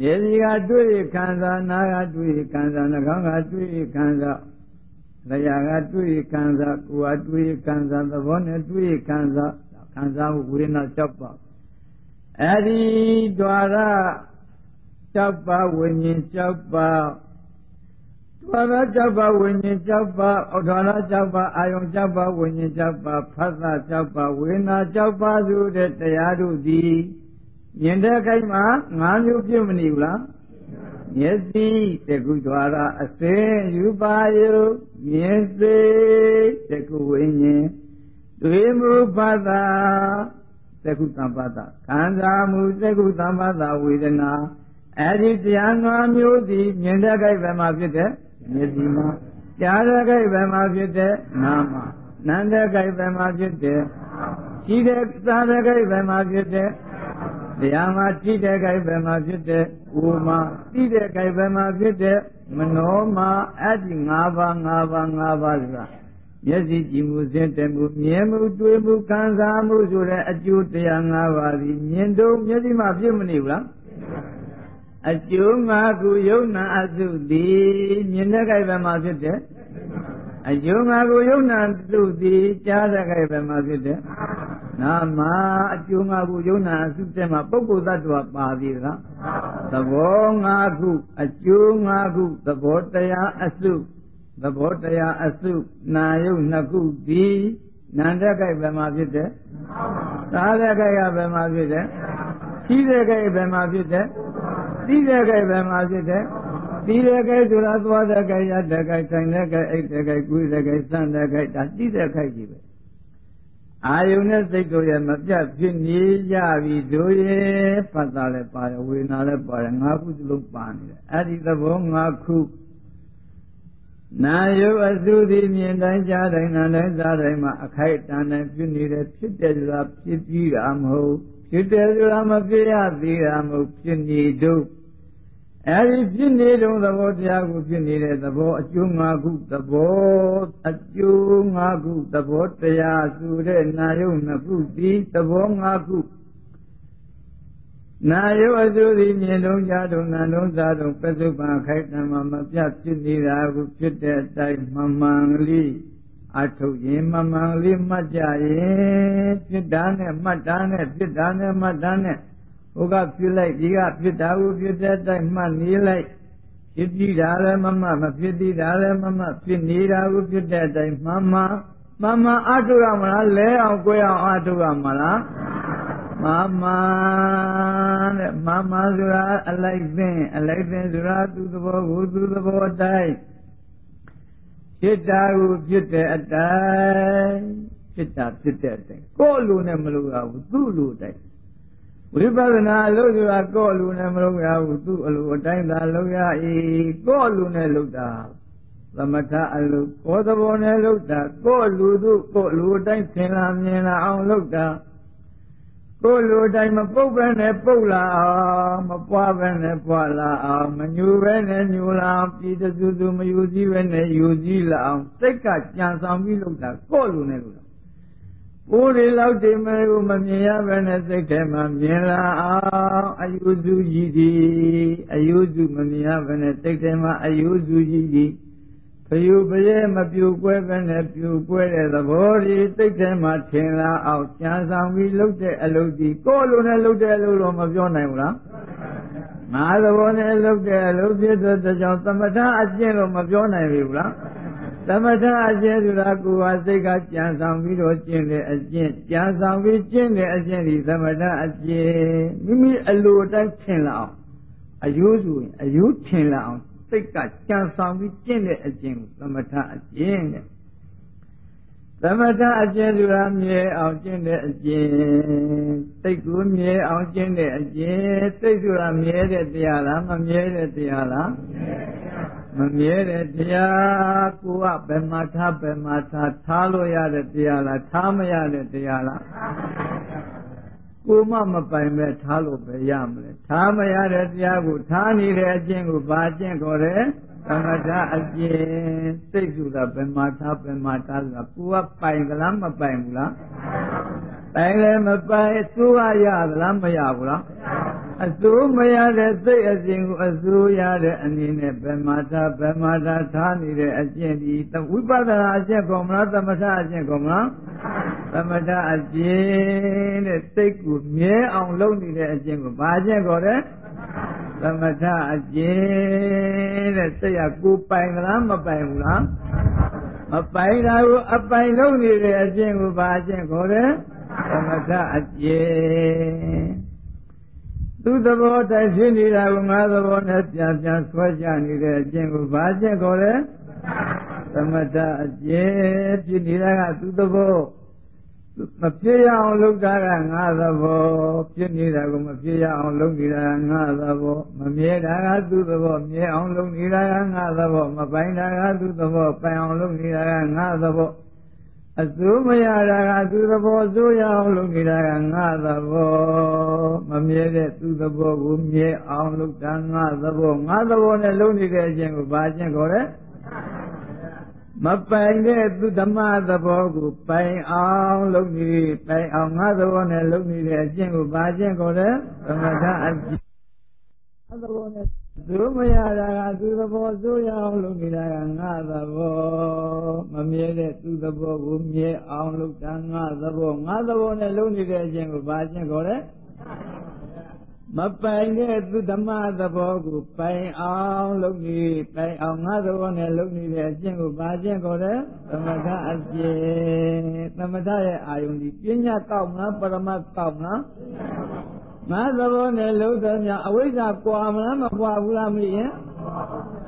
မျက်စိကတွေ့ခံစားနားကတွေ့ခံစားနှာခေါင်းကတွေ့ခံစားလျာကတွေ့ခံစားကိုယ်ကတွေ့ခံစားသဘောနဲ့တွေ့ခံစားခံစားမှုဝေဒနာကြောက်ပါအဲ့ဒီဓွာရကြောက်ပါဝိညာဉ်ကြောက်ပါ ဓွာရကြောက်ပါဝိညာဉ်ကြောက်ပါဩဓွာရကြောက်ပါအာယုံကြောက်ပါဝိညာဉ်ကြောက်ပါဖတ်တာကြောက်ပါဝေနာကြောက်ပါဆိုတဲ့တရားတို့သည်မြင်တဲ့ခိုက်မှာ၅မျိုးပြည့်မနေဘူးလားမျက်စိတကုဓွာရအစင်ယူပါယုမြင်စေတကုဝိညာဉ်တွေ့မှုဖတ်တာသကုတံပတခံစားမှုသကုတံပတဝေဒနာအဲ့ဒီတရား၅မျိုးသည်မြင်တဲ့ခိုက်ဘယ်မှာဖြစ်တဲ့ မျက်စိမှာကြားတဲ့ခိုက်ဘယ်မှာဖြစ်တဲ့နားမှာနမ်းတဲ့ခိုက်ဘယ်မှာဖြစ်တဲ့ရှိတဲ့စားတဲ့ခိုက်ဘယ်မှာဖြစ်တဲ့တရားမှာကြည့်တဲ့ခိုက်ဘယ်မှာဖြစ်တဲ့ဥမှာသိတဲ့ခိုက်ဘယ်မှာဖြစ်တဲ့မနောမှာအဲ့ဒီ၅ပါး၅ပါး၅ပါးဆိုတာမျက်စိကြည့်မှုစဉ်တမှုမြင်မှုတွေ့မှုခံစားမှုဆိုတဲ့အကျိုးတရား၅ပါးဒီမြင်တော့မျက်စိမှာဖြစ်မနေဘူးလား အကျိုး၅ခုယုံနာအစုသည်မြင်တဲ့ခိုက်ဘယ်မှာဖြစ်တယ်အကျိုး၅ခုယုံနာအစုသည်ကြားတဲ့ခိုက်ဘယ်မှာဖြစ်တယ်နာမအကျိုး၅ခုယုံနာအစုတဲ့မှာပုဂ္ဂိုလ်သတ္တဝါပါသေးလားသဘော၅ခုအကျိုး၅ခုသဘောတရားအစုသဘောတရားအစုနာယုတ်နှစ်ခုသည် နန္တကိုက်ဘယ်မှာဖြစ်တယ်သာတဲ့ကိုက်ကဘယ်မှာဖြစ်တယ်ရှိတဲ့ကိုက်ဘယ်မှာဖြစ်တယ်သိတဲ့ကိုက်ဘယ်မှာဖြစ်တယ်သိတဲ့ကိုက်ဆိုတာသွားတဲ့ကိုက်ရတဲ့ကိုက်ဆိုင်တဲ့ကိုက်အိတ်တဲ့ကိုက်ကိုယ်တဲ့ကိုက်စမ်းတဲ့ကိုက်ဒါသိတဲ့ကိုက်ကြီးပဲအာယုန်နဲ့စိတ်တို့ရဲ့မပြတ်ဖြစ်နေကြပြီတို့ရဲ့ဖတ်တာလည်းပါတယ်ဝေနာလည်းပါတယ်ငါးခုစလုံးပါနေတယ်အဲ့ဒီသဘောငါးခု နာယုအစုသည်မြင်တိုင်းကြားတိုင်းနားတိုင်းစားတိုင်းမှာအခိုက်အတန့်နဲ့ဖြစ်နေတယ်ဖြစ်တယ်ဆိုတာဖြစ်ပြီးတာမဟုတ်ဖြစ်တယ်ဆိုတာမဖြစ်ရသေးတာမဟုတ်ဖြစ်နေတော့အဲဒီဖြစ်နေတုံးသဘောတရားကိုဖြစ်နေတဲ့သဘောအကျိုး၅ခုသဘောအကျိုး၅ခုသဘောတရားဆိုတဲ့နာယုနှစ်ခုသည်သဘော၅ခု နာယုအစုသည်မြင်လုံးကြားတုံနာလုံးစားတုံပစ္စုပန်ခိုက်တံမှာမပြတ်ဖြစ်နေတာကိုဖြစ်တဲ့အတိုင်းမမှန်လေးအထုတ်ရင်မမှန်လေးမှတ်ကြရင်ဖြစ်တာနဲ့မှတ်တာနဲ့ဖြစ်တာနဲ့မှတ်တာနဲ့ဟိုကဖြစ်လိုက်ဒီကဖြစ်တာကိုဖြစ်တဲ့အတိုင်းမှတ်နေလိုက်ဖြစ်ပြီးတာလည်းမမှမဖြစ်သေးတာလည်းမမှဖြစ်နေတာကိုဖြစ်တဲ့အတိုင်းမှန်မှန်မှန်မှန်အထုတ်ရမလားလဲအောင်ကိုယ်အောင်အထုတ်ရမလား မမတဲ့မမဆိုတာအလိုက်သိအလိုက်သိဆိုတာသူသဘောကိုသူသဘောတိုင်းဖြစ်တာကိုဖြစ်တဲ့အတိုင်းဖြစ်တာဖြစ်တဲ့အတိုင်းကိုယ်လိုနဲ့မလို့ရဘူးသူ့လိုတိုင်းဝိပဿနာအလုပ်ဆိုတာကိုယ်လိုနဲ့မလုပ်ရဘူးသူ့အလိုအတိုင်းသာလုပ်ရ၏ကိုယ်လိုနဲ့လုပ်တာသမထအလုပ်ကိုယ်သဘောနဲ့လုပ်တာကိုယ်လူသူကိုယ်လူအတိုင်းသင်လာမြင်လာအောင်လုပ်တာ ကိုယ်လိုတိုင်းမပုတ်ပဲနဲ့ပုတ်လာအောင်မပွားပဲနဲ့ပွားလာအောင်မညူပဲနဲ့ညူလာအောင်ပြည်တစုစုမယူစည်းပဲနဲ့ယူစည်းလာအောင်စိတ်ကကြံဆောင်ပြီးလုပ်တာကိုယ်လိုနဲ့လုပ်တာပိုးတွေလောက်တည်းမဲကိုမမြင်ရပဲနဲ့စိတ်ထဲမှာမြင်လာအောင်အယူစုကြီးဒီအယူစုမမြင်ရပဲနဲ့စိတ်ထဲမှာအယူစုကြီးဒီဖ ယုပရဲမပြူကွဲပဲနဲ့ပြူကွဲတဲ့သဘောဒီစိတ်ထဲမှာထင်လာအောင်ကြံဆောင်ပြီးလှုပ်တဲ့အလုပ်ဒီကိုယ်လိုနဲ့လှုပ်တဲ့အလုပ်တော့မပြောနိုင်ဘူးလားငါသဘောနဲ့လှုပ်တဲ့အလုပ်ဖြစ်တဲ့ကြောင့်သမထအကျင့်လို့မပြောနိုင်ဘူးလားသမထအကျင့်ဆိုတာကိုယ်ဟာစိတ်ကကြံဆောင်ပြီးတော့ကျင့်တဲ့အကျင့်ကြံဆောင်ပြီးကျင့်တဲ့အကျင့်ဒီသမထအကျင့်မိမိအလိုတိုင်းထင်လာအောင်အယုဆိုရင်အယုထင်လာအောင် စိတ်ကကြံဆောင်ပြီးကျင့်တဲ့အကျင့်ကိုသမထအကျင့်တဲ့သမထအကျင့်ဆိုတာမြဲအောင်ကျင့်တဲ့အကျင့်စိတ်ကိုမြဲအောင်ကျင့်တဲ့အကျင့်စိတ်ဆိုတာမြဲတဲ့တရားလားမမြဲတဲ့တရားလားမမြဲတဲ့တရားကိုကဘယ်မှာထားဘယ်မှာထားထားလို့ရတဲ့တရားလားထားမရတဲ့တရားလား ကိုမမပိုင်မဲ့ထားလို့ပဲရမလဲထားမရတဲ့တရားကိုထားနေတဲ့အကျင့်ကိုဘာအကျင့်ခေါ်တယ် သမထအကျင့်စိတ်ဆိုတာဘယ်မှာထားဘယ်မှာထားဆိုတာကိုကပိုင်ကလားမပိုင်ဘူးလားပိုင်လည်းမပိုင်စိုးရရသလားမရဘူးလားအစိုးမရတဲ့စိတ်အစဉ်ကိုအစိုးရတဲ့အနေနဲ့ဗမာတာဗမာတာထားနေတဲ့အကျင့်ဒီဝိပဿနာအကျင့်ကောမလားသမထအကျင့်ကောမလားသမထအကျင့်တဲ့စိတ်ကိုမြဲအောင်လုပ်နေတဲ့အကျင့်ကိုဘာအကျင့်ခေါ်လဲ သမထအကျင့်တဲ့စိတ်ကကိုပိုင်လားမပိုင်ဘူးလားမပိုင်တာကိုအပိုင်လုပ်နေတဲ့အကျင့်ကိုဘာအကျင့်ခေါ်လဲသမထအကျင့်သူသဘောတိုင်းဖြစ်နေတာကိုငါသဘောနဲ့ပြန်ပြန်ဆွဲကြနေတဲ့အကျင့်ကိုဘာအကျင့်ခေါ်လဲသမထအကျင့်ဖြစ်နေတာကသူသဘော မဖြစ်ရအောင်လုပ်တာကငါသဘောဖြစ်နေတာကိုမဖြစ်ရအောင်လုပ်နေတာကငါသဘောမမြဲတာကသူသဘောမြဲအောင်လုပ်နေတာကငါသဘောမပိုင်တာကသူသဘောပိုင်အောင်လုပ်နေတာကငါသဘောအစိုးမရတာကသူသဘောစိုးရအောင်လုပ်နေတာကငါသဘောမမြဲတဲ့သူသဘောကိုမြဲအောင်လုပ်တာငါသဘောငါသဘောနဲ့လုပ်နေတဲ့အခြင်းကိုဘာအခြင်းခေါ်လဲ မပိုင်တဲ့သူဓမ္မသဘောကိုပိုင်အောင်လုပ်နေပိုင်အောင်ငါသဘောနဲ့လုပ်နေတဲ့အကျင့်ကိုဘာအကျင့်ခေါ်လဲသမထအကျင့်သဘောနဲ့သူမရတာကသူသဘောဆိုရအောင်လုပ်နေတာကငါသဘောမမြဲတဲ့သူသဘောကိုမြဲအောင်လုပ်တာငါသဘောငါသဘောနဲ့လုပ်နေတဲ့အကျင့်ကိုဘာအကျင့်ခေါ်လဲ မပိုင်တဲ့သူဓမ္မသဘောကိုပိုင်အောင်လုပ်နေပိုင်အောင်ငါသဘောနဲ့လုပ်နေတဲ့အကျင့်ကိုဘာကျင့်ခေါ်လဲသမထအကျင့်သမထရဲ့အာယုန်ဒီပညာကောက်မလားပရမတ်ကောက်မလားငါသဘောနဲ့လုံးတော်များအဝိဇ္ဇာကွာမလားမကွာဘူးလားမရင်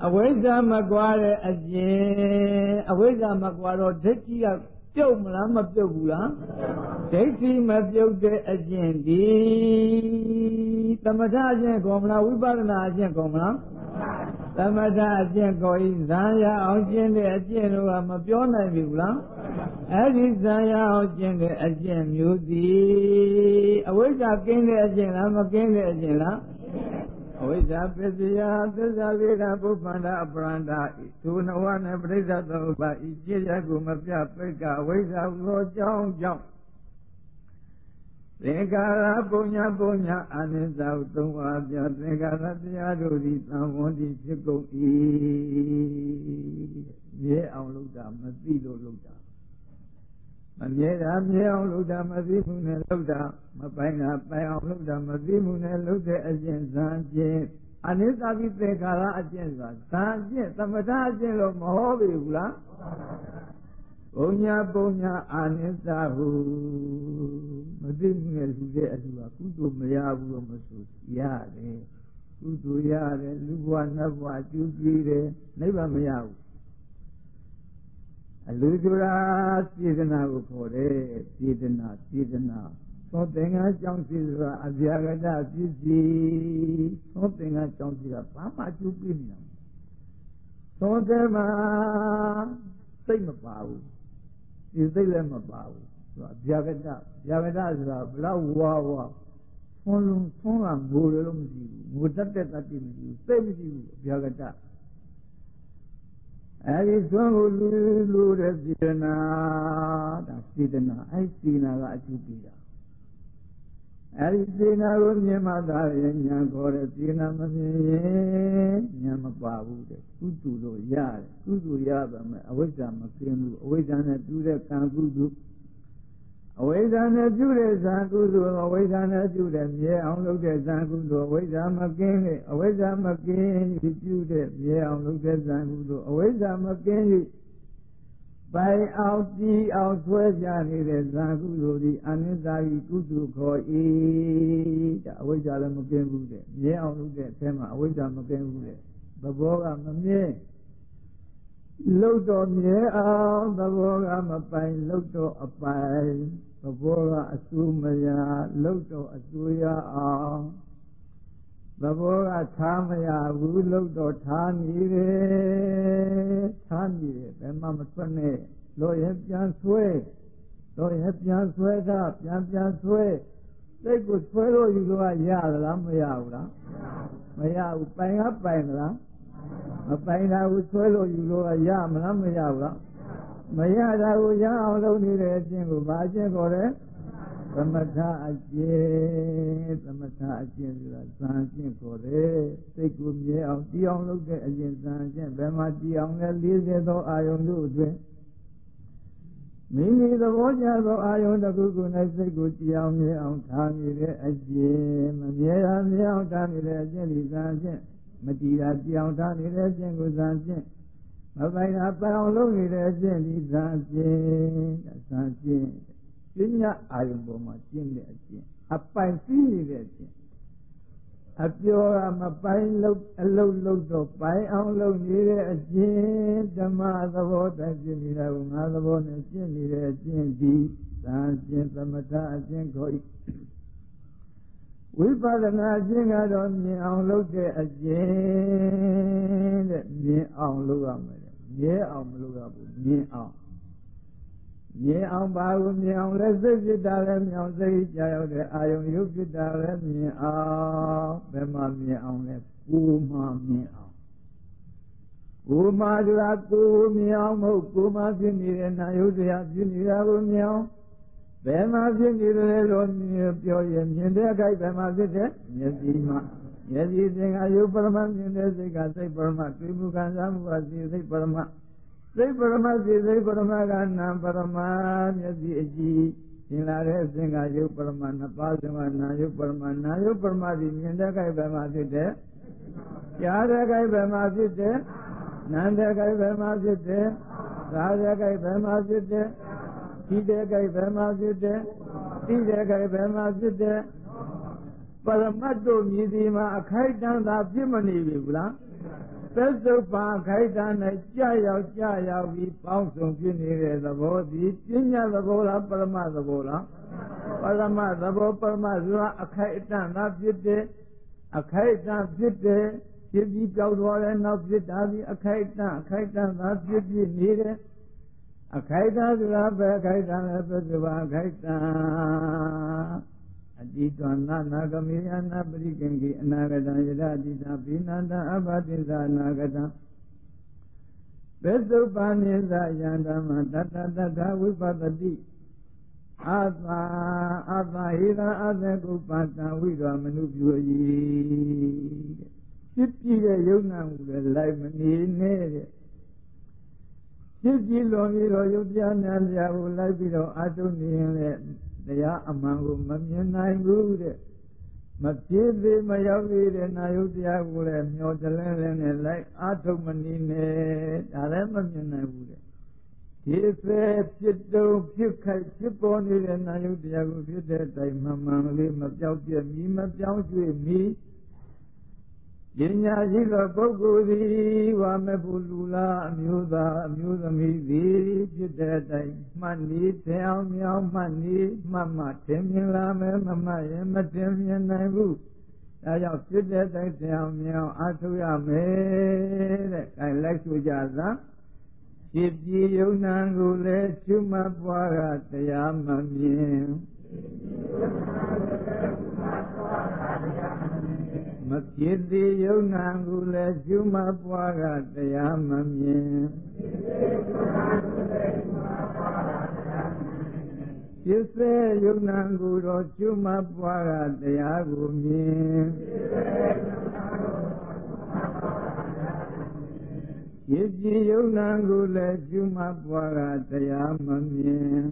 အဝိဇ္ဇာမကွာတဲ့အကျင့်အဝိဇ္ဇာမကွာတော့ဒိဋ္ဌိက ပြုတ်မလားမပြုတ်ဘူးလားဒိဋ္ဌိမပြုတ်တဲ့အကျင့်ဒီသမထအကျင့်ကောမလားဝိပဿနာအကျင့်ကောမလားသမထအကျင့်ကိုဤဇာရအောင်ကျင့်တဲ့အကျင့်တို့ကမပြောနိုင်ပြီဘူးလားအဲ့ဒီဇာရအောင်ကျင့်တဲ့အကျင့်မျိုးသည်အဝိဇ္ဇာကင်းတဲ့အကျင့်လားမကင်းတဲ့အကျင့်လား အဝိဇ္ဇာပစ္စယသစ္စာလေးကပုပ္ပန္ဒအပရန္တာဤသူနဝနဲ့ပြိဿသုဘဤจิตရကိုမပြပိတ်ကအဝိဇ္ဇာသောကြောင့်ကြောင့်သင်္ကာရပုညပုညအာနိသဟုသုံးပါးပြသင်္ကာရတရားတို့သည်သံဝန္တိဖြစ်ကုန်၏မြဲအောင်လုပ်တာမသိလို့လုပ်တာ မမြဲတာမြဲအောင်လုပ်တာမသိမှုနဲ့လုပ်တာမပိုင်တာပိုင်အောင်လုပ်တာမသိမှုနဲ့လုပ်တဲ့အကျင့်ဇာကျင့်အနိစ္စပိသေခါရအကျင့်ဆိုတာဇာကျင့်သမထအကျင့်လို့မဟောပြီဘူးလားဘုံညာပုံညာအာနိစ္စဟုမသိမှုနဲ့လူတဲ့အလူကကုသိုလ်မရဘူးလို့မဆိုရတယ်ကုသိုလ်ရတယ်လူဘဝနတ်ဘဝကျူးပြီးတယ်နိဗ္ဗာန်မရဘူး အလူဆိုတာစေတနာကိုခေါ်တယ်စေတနာစေတနာသောသင်္ကန်းကြောင့်စီဆိုတာအပြာဂတပစ္စည်းသောသင်္ကန်းကြောင့်စီကဘာမှကျူးပြီးနေတာသောတဲ့မှာစိတ်မပါဘူးဒီစိတ်လည်းမပါဘူးဆိုတာဗျာကတဗျာကတဆိုတာဘလောက်ဝါဝါသွန်းလုံးသွန်းကငိုတယ်လို့မရှိဘူးငိုတတ်တဲ့တတ်တိမရှိဘူးစိတ်မရှိဘူးဗျာကတ အဲဒီသွန်းကိုလူလူတဲ့စေတနာဒါစေတနာအဲစေတနာကအကျိုးပေးတာအဲဒီစေနာကိုမြင်မှသာရင်ညာခေါ်တဲ့စေနာမမြင်ရင်ညာမပါဘူးတဲ့ကုသိုလ်တော့ရတယ်ကုသိုလ်ရပါမယ်အဝိဇ္ဇာမကင်းဘူးအဝိဇ္ဇာနဲ့တူတဲ့ကံကုသိုလ် အဝိဇ္ဇာနဲ့ပြုတဲ့ဇာကုသိုလ်အဝိဇ္ဇာနဲ့ပြုတဲ့မြဲအောင်လုပ်တဲ့ဇာကုသိုလ်အဝိဇ္ဇာမကင်းတဲ့အဝိဇ္ဇာမကင်းပြုတဲ့မြဲအောင်လုပ်တဲ့ဇာကုသိုလ်အဝိဇ္ဇာမကင်းပိုင်အောင်ကြည်အောင်ဆွဲကြနေတဲ့ဇာကုသိုလ်ဒီအနိစ္စကြီးကုသိုလ်ခေါ်၏ဒါအဝိဇ္ဇာလည်းမကင်းဘူးတဲ့မြဲအောင်လုပ်တဲ့အထဲမှာအဝိဇ္ဇာမကင်းဘူးတဲ့သဘောကမမြဲ လုတ်တော်မြဲအောင်သဘောကမပိုင်လုတ်တော်အပိုင်သဘောကအဆူမရလုတ်တော်အဆူရအောင်သဘောကထားမရဘူးလို့တော့ထားနေတယ်ထားနေတယ်ဘယ်မှမထွက်နဲ့လို့ရင်ပြန်ဆွဲလို့ရင်ပြန်ဆွဲတာပြန်ပြန်ဆွဲစိတ်ကိုဆွဲလို့ယူလို့ရရလားမရဘူးလားမရဘူးပိုင်ကပိုင်လား မပိုင်တာကိုဆွဲလို့ယူလို့ရမလားမရဘူးလားမရတာကိုရအောင်လုပ်နေတဲ့အချင်းကိုဘာအချင်းခေါ်လဲသမထအကျင့်သမထအကျင့်ဆိုတာဇာအကျင့်ခေါ်တယ်စိတ်ကိုမြဲအောင်တည်အောင်လုပ်တဲ့အကျင့်ဇာအကျင့်ဘယ်မှာတည်အောင်လဲ40သောအာယုန်တို့အတွင်းမိမိသဘောကျသောအာယုန်တစ်ခုခုနဲ့စိတ်ကိုတည်အောင်မြဲအောင်ထားမိတဲ့အကျင့်မမြဲတာမြဲအောင်ထားမိတဲ့အကျင့်ဒီဇာအကျင့် မတည်တာတည်အောင်ထားနေတဲ့အကျင့်ကိုဇာအကျင့်မပိုင်တာပိုင်အောင်လုပ်နေတဲ့အကျင့်ဒီဇာအကျင့်ဇာအကျင့်ပညာအာယုံပေါ်မှာကျင့်တဲ့အကျင့်အပိုင်သိနေတဲ့အကျင့်အပြောကမပိုင်လို့အလုတ်လို့တော့ပိုင်အောင်လုပ်နေတဲ့အကျင့်ဓမ္မသဘောတည်းကျင့်နေတာကိုငါသဘောနဲ့ကျင့်နေတဲ့အကျင့်ဒီသာကျင့်သမထအကျင့်ကို ဝိပဿနာအကျင့်ကတော့မြင်အောင်လုပ်တဲ့အကျင့်တဲ့မြင်အောင်လုပ်ရမယ်မြဲအောင်မလုပ်ရဘူးမြင်အောင်မြင်အောင်ပါဘူးမြင်အောင်လည်းစိတ်ဖြစ်တာလည်းမြင်အောင်စိတ်ကြောက်တဲ့အာယုံရုပ်ဖြစ်တာလည်းမြင်အောင်ဘယ်မှာမြင်အောင်လဲကိုယ်မှမြင်အောင်ကိုယ်မှဆိုတာကိုယ်မြင်အောင်မဟုတ်ကိုယ်မှဖြစ်နေတဲ့နာယုတရားဖြစ်နေတာကိုမြင်အောင် ဘယ်မှာဖြစ်နေတယ်လို့ပြောရင်မြင်တဲ့အခိုက်ဘယ်မှာဖြစ်တယ်မျက်စိမှာမျက်စိသင်္ခါရုပ်ပရမမြင်တဲ့စိတ်ကစိတ်ပရမတွေ့မှုခံစားမှုကစိတ်စိတ်ပရမစိတ်ပရမစိတ်စိတ်ပရမကနာပရမမျက်စိအကြည့်သင်လာတဲ့သင်္ခါရုပ်ပရမနှစ်ပါးစမနာရုပ်ပရမနာရုပ်ပရမဒီမြင်တဲ့ခိုက်ဘယ်မှာဖြစ်တယ်ကြားတဲ့ခိုက်ဘယ်မှာဖြစ်တယ်နားတဲ့ခိုက်ဘယ်မှာဖြစ်တယ်စားတဲ့ခိုက်ဘယ်မှာဖြစ်တယ် ကြည့်တဲ့ခိုက်ဘယ်မှာဖြစ်တယ်သိတဲ့ခိုက်ဘယ်မှာဖြစ်တယ်ပရမတ်တို့မြည်ဒီမှာအခိုက်တန်းသာဖြစ်မနေပြီဘူးလားသက်စုပ်ပါအခိုက်တန်းနဲ့ကြာရောက်ကြာရောက်ပြီးပေါင်းစုံဖြစ်နေတဲ့သဘောဒီပညာသဘောလားပရမတ်သဘောလားပရမတ်သဘောပရမတ်ဆိုတာအခိုက်တန်းသာဖြစ်တယ်အခိုက်တန်းဖြစ်တယ်ဖြစ်ပြီးပြောက်သွားတယ်နောက်ဖြစ်တာပြီးအခိုက်တန်းအခိုက်တန်းသာဖြစ်ပြီးနေတယ် အခိုက်တန်းဆိုတာပဲအခိုက်တန်းလည်းသက်စုပ်ပါအခိုက်တန်းအတိတနာနာဂမေယနာပရိကံကိအနာဂတံယဒအတိတဘိနန္တအဘတိသအနာဂတံဘေသုပ္ပနိသယံဓမ္မတတတတဝိပတတိအာသာအာသာဟိရာအသေကုပတံဝိရောမနုပြု၏ဖြစ်ပြည့်တဲ့ယုံနာမှုလည်းလိုက်မနေနဲ့တဲ့ ဖြစ်ကြည့်လွန်ပြီးတော့ယုတ်တရားများများကိုလိုက်ပြီးတော့အာထုံနေရင်လည်းတရားအမှန်ကိုမမြင်နိုင်ဘူးတဲ့မဖြစ်သေးမရောက်သေးတဲ့နာယုတရားကိုလည်းမျောတလဲလဲနဲ့လိုက်အာထုံမနေနဲ့ဒါလည်းမမြင်နိုင်ဘူးတဲ့ဒီစေဖြစ်တုံဖြစ်ခိုက်ဖြစ်ပေါ်နေတဲ့နာယုတရားကိုဖြစ်တဲ့အတိုင်းမှန်မှန်လေးမပြောက်ပြက်မီမပြောင်းရွှေ့မီ ပညာရှိသောပုဂ္ဂိုလ်သည်ဝါမဘူးလူလားအမျိုးသားအမျိုးသမီးသည်ဖြစ်တဲ့အတိုင်းမှတ်နေတယ်အောင်မြောင်းမှတ်နေမှတ်မှထင်မြင်လာမယ်မမှတ်ရင်မထင်မြင်နိုင်ဘူးဒါကြောင့်ဖြစ်တဲ့အတိုင်းတရားမြောင်းအထုရမယ်တဲ့အဲလိုက်ဆိုကြသာဖြစ်ပြီးယုံနာကိုလည်းချွတ်မှတ်ပွားကတရားမမြင် မဖြစ်သေးယုံနာကိုလည်းရှုမပွားကတရားမမြင်ဖြစ်စေယုံနာကိုတော့ရှုမပွားကတရားကိုမြင်ဖြစ်ကြည်ယုံနာကိုလည်းရှုမပွားကတရားမမြင်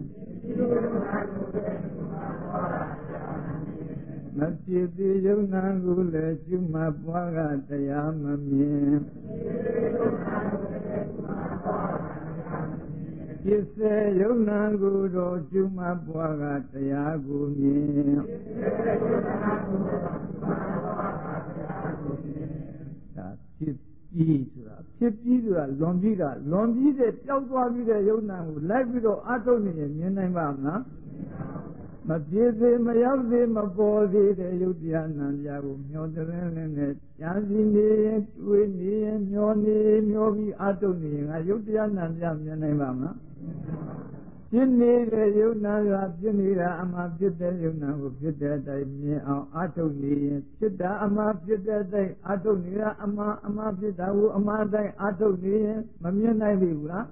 မဖြစ်သေးယုံနာကိုလည်းရှုမှတ်ပွားကတရားမမြင်ဖြစ်စေယုံနာကိုတော့ရှုမှတ်ပွားကတရားကိုမြင်ဒါဖြစ်ပြီးဆိုတာဖြစ်ပြီးဆိုတာလွန်ပြီးတာလွန်ပြီးတဲ့ပျောက်သွားပြီးတဲ့ယုံနာကိုလိုက်ပြီးတော့အထုတ်နေရင်မြင်နိုင်ပါမလား မပြေသေးမရောက်သေးမပေါ်သေးတဲ့ယုတ်တရားနံတရားကိုမျောတဲ့လင်းနဲ့ကြာစီနေရင်တွေးနေရင်မျောနေမျောပြီးအတုတ်နေရင်ငါယုတ်တရားနံတရားမြင်နိုင်ပါမလားဖြဖြစ်နေတဲ့ယုံနာကဖြစ်နေတာအမှဖြစ်တဲ့ယုံနာကိုဖြစ်တဲ့အတိုင်းမြင်အောင်အထုတ်နေရင်ဖြစ်တာအမှဖြစ်တဲ့အတိုင်းအထုတ်နေတာအမှအမှဖြစ်တာကိုအမှအတိုင်းအထုတ်နေရင်မမြင်နိုင်ဘူးလား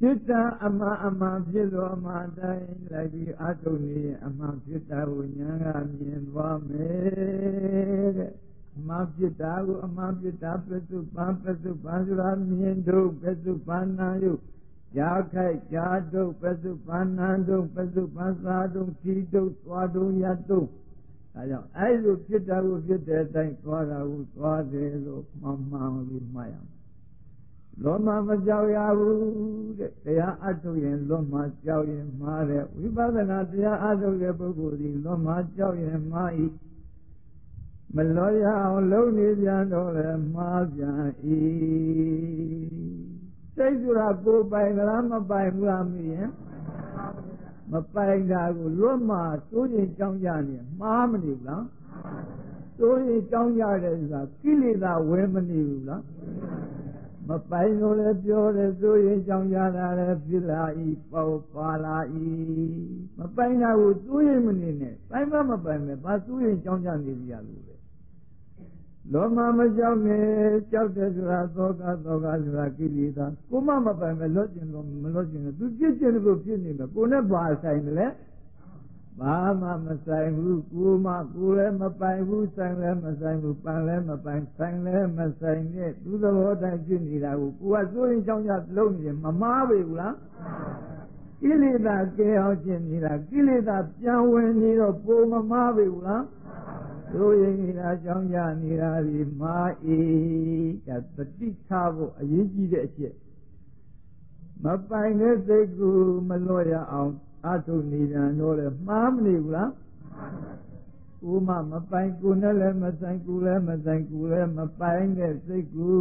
ဖြစ်တာအမှအမှဖြစ်လို့အမှအတိုင်းလိုက်ပြီးအထုတ်နေရင်အမှဖြစ်တာကိုညာကမြင်သွားမယ်တဲ့အမှဖြစ်တာကိုအမှဖြစ်တာပစ္စုပန်ပစ္စုပန်ဆိုတာမြင်တော့ပစ္စုပန်နာယုတ်ယာခိုက်ယာတုပစ္စုပန်နံတုပစ္စုပန်သာတုတိတုသွားတုယတုဒါကြောင့်အဲ့လိုဖြစ်တာကိုဖြစ်တဲ့အတိုင်းသွားတာကိုသွားတယ်လို့မှန်မှန်ပြီးမှတ်ရမယ် လွန်မှမကြောက်ရဘူးတဲ့တရားအထုတ်ရင်လွန်မှကြောက်ရင်မှားတဲ့ဝိပဿနာတရားအထုတ်တဲ့ပုဂ္ဂိုလ်ဒီလွန်မှကြောက်ရင်မှားဤမလောရအောင်လုံးနေပြန်တော့လေမှားပြန်ဤစိတ်ဆိုတာကိုပိုင်လားမပိုင်ဘူးလားမင်းမပိုင်တာကိုလွတ်မှစိုးရင်ကြောင်းကြနေမှားမနေဘူးလားစိုးရင်ကြောင်းကြတယ်ဆိုတာကိလေသာဝဲမနေဘူးလား မပိုင်လို့လည်းပြောတယ်စိုးရင်ကြောင်းကြတာလည်းဖြစ်လာဤပေါ့ပါလာဤမပိုင်တာကိုစိုးရင်မနေနဲ့ပိုင်မမပိုင်မဲ့ဘာစိုးရင်ကြောင်းကြနေကြလို့လောမမကြောက်နဲ့ကြောက်တယ်ဆိုတာသောကသောကဆိုတာကိလေသာကိုမမပိုင်မဲ့လွတ်ကျင်လို့မလွတ်ကျင်လို့သူပြစ်ကျင်လို့ဖြစ်နေမယ်ကိုနဲ့ဘာဆိုင်တယ်လဲ ဘာမှမဆိုင်ဘူးကိုမကိုလည်းမပိုင်ဘူးဆိုင်လည်းမဆိုင်ဘူးပန်လည်းမပိုင်ဆိုင်လည်းမဆိုင်နဲ့သူသဘောတိုင်းဖြစ်နေတာကိုကိုကစိုးရင်ကြောင်းကြလုံးနေမမားပေဘူးလားကိလေသာကဲအောင်ကျင်နေတာကိလေသာပြန်ဝင်နေတော့ပုံမမားပေဘူးလားတို့ရင်နေတာကြောင်းကြနေတာဒီမာအေးကတတိထားဖို့အရေးကြီးတဲ့အချက်မပိုင်တဲ့စိတ်ကိုမလွတ်ရအောင် အထုနေကြတော့လေမှားမနေဘူးလားကိုမမပိုင်ကိုနဲ့လည်းမဆိုင်ကိုလည်းမဆိုင်ကိုလည်းမပိုင်တဲ့စိတ်ကို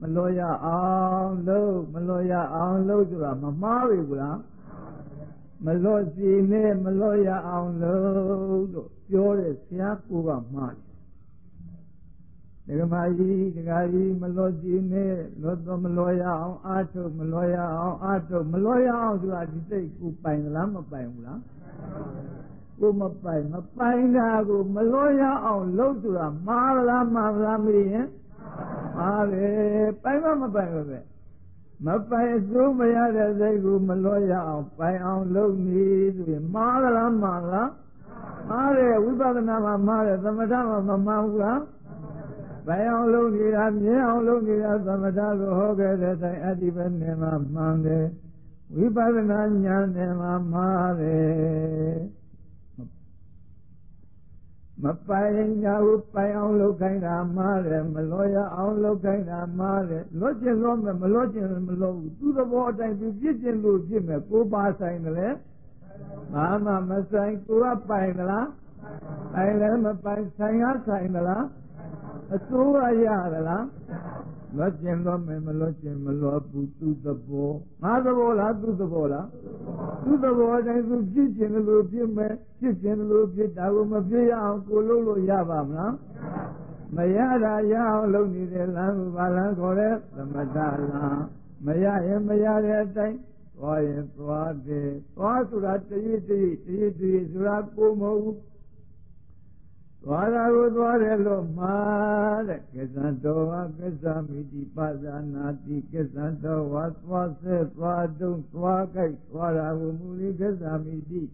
မလွတ်ရအောင်လို့မလွတ်ရအောင်လို့ဆိုတာမမှားဘူးလားမလွတ်စီနဲ့မလွတ်ရအောင်လို့လို့ပြောတဲ့ဆရာကိုကမှားတယ် ဒကမာကြီးဒကာကြီးမလွတ်စီနဲ့လွတ်တော့မလွတ်ရအောင်အာထုတ်မလွတ်ရအောင်အာထုတ်မလွတ်ရအောင်ဆိုတာဒီစိတ်ကိုပိုင်လားမပိုင်ဘူးလားကိုမပိုင်မပိုင်တာကိုမလွတ်ရအောင်လုပ်ဆိုတာမှားလားမှားလားမင်းမှားတယ်ပိုင်မမပိုင်ဘူးပဲမပိုင်အစိုးမရတဲ့စိတ်ကိုမလွတ်ရအောင်ပိုင်အောင်လုပ်နေဆိုရင်မှားလားမှားလားမှားတယ်ဝိပဿနာမှာမှားတယ်သမထမှာမမှားဘူးလား ပိုင်အောင်လုပ်နေတာမြင်အောင်လုပ်နေတာသမထကိုဟောခဲ့တဲ့တိုင်အတ္တိပဲနေမှာမှန်တယ်ဝိပဿနာဉာဏ်နဲ့မှာမှားတယ်မပိုင်ညာဟုပိုင်အောင်လုပ်ခိုင်းတာမှားတယ်မလွတ်ရအောင်လုပ်ခိုင်းတာမှားတယ်လွတ်ကျင်လွတ်မယ်မလွတ်ကျင်မလွတ်ဘူးသူသဘောအတိုင်းသူပြစ်ကျင်လို့ဖြစ်မယ်ကိုပါဆိုင်တယ်လေဘာမှမဆိုင်ကိုကပိုင်သလားပိုင်လည်းမပိုင်ဆိုင်ရဆိုင်သလား အစိုးရရသလားလွတ်ကျင်လွတ်မယ်မလွတ်ကျင်မလွတ်ဘူးသူသဘောငါသဘောလားသူသဘောလားသူသဘောတိုင်းသူဖြစ်ကျင်လို့ဖြစ်မယ်ဖြစ်ကျင်လို့ဖြစ်တာကိုမဖြစ်ရအောင်ကိုလုပ်လို့ရပါမလားမရတာရအောင်လုပ်နေတဲ့လမ်းကိုဘာလမ်းခေါ်လဲသမထလမ်းမရရင်မရတဲ့အတိုင်းသွားရင်သွားတယ်သွားဆိုတာတရစ်တရစ်တရစ်တရစ်ဆိုတာကိုမဟုတ်ဘူး द्वारा वो द्वारे लो मार किसान तो वा किसान मिटी पाजा नाती किसान तो वा स्वा से स्वा दुं स्वा कई स्वारा वो मूली किसान मिटी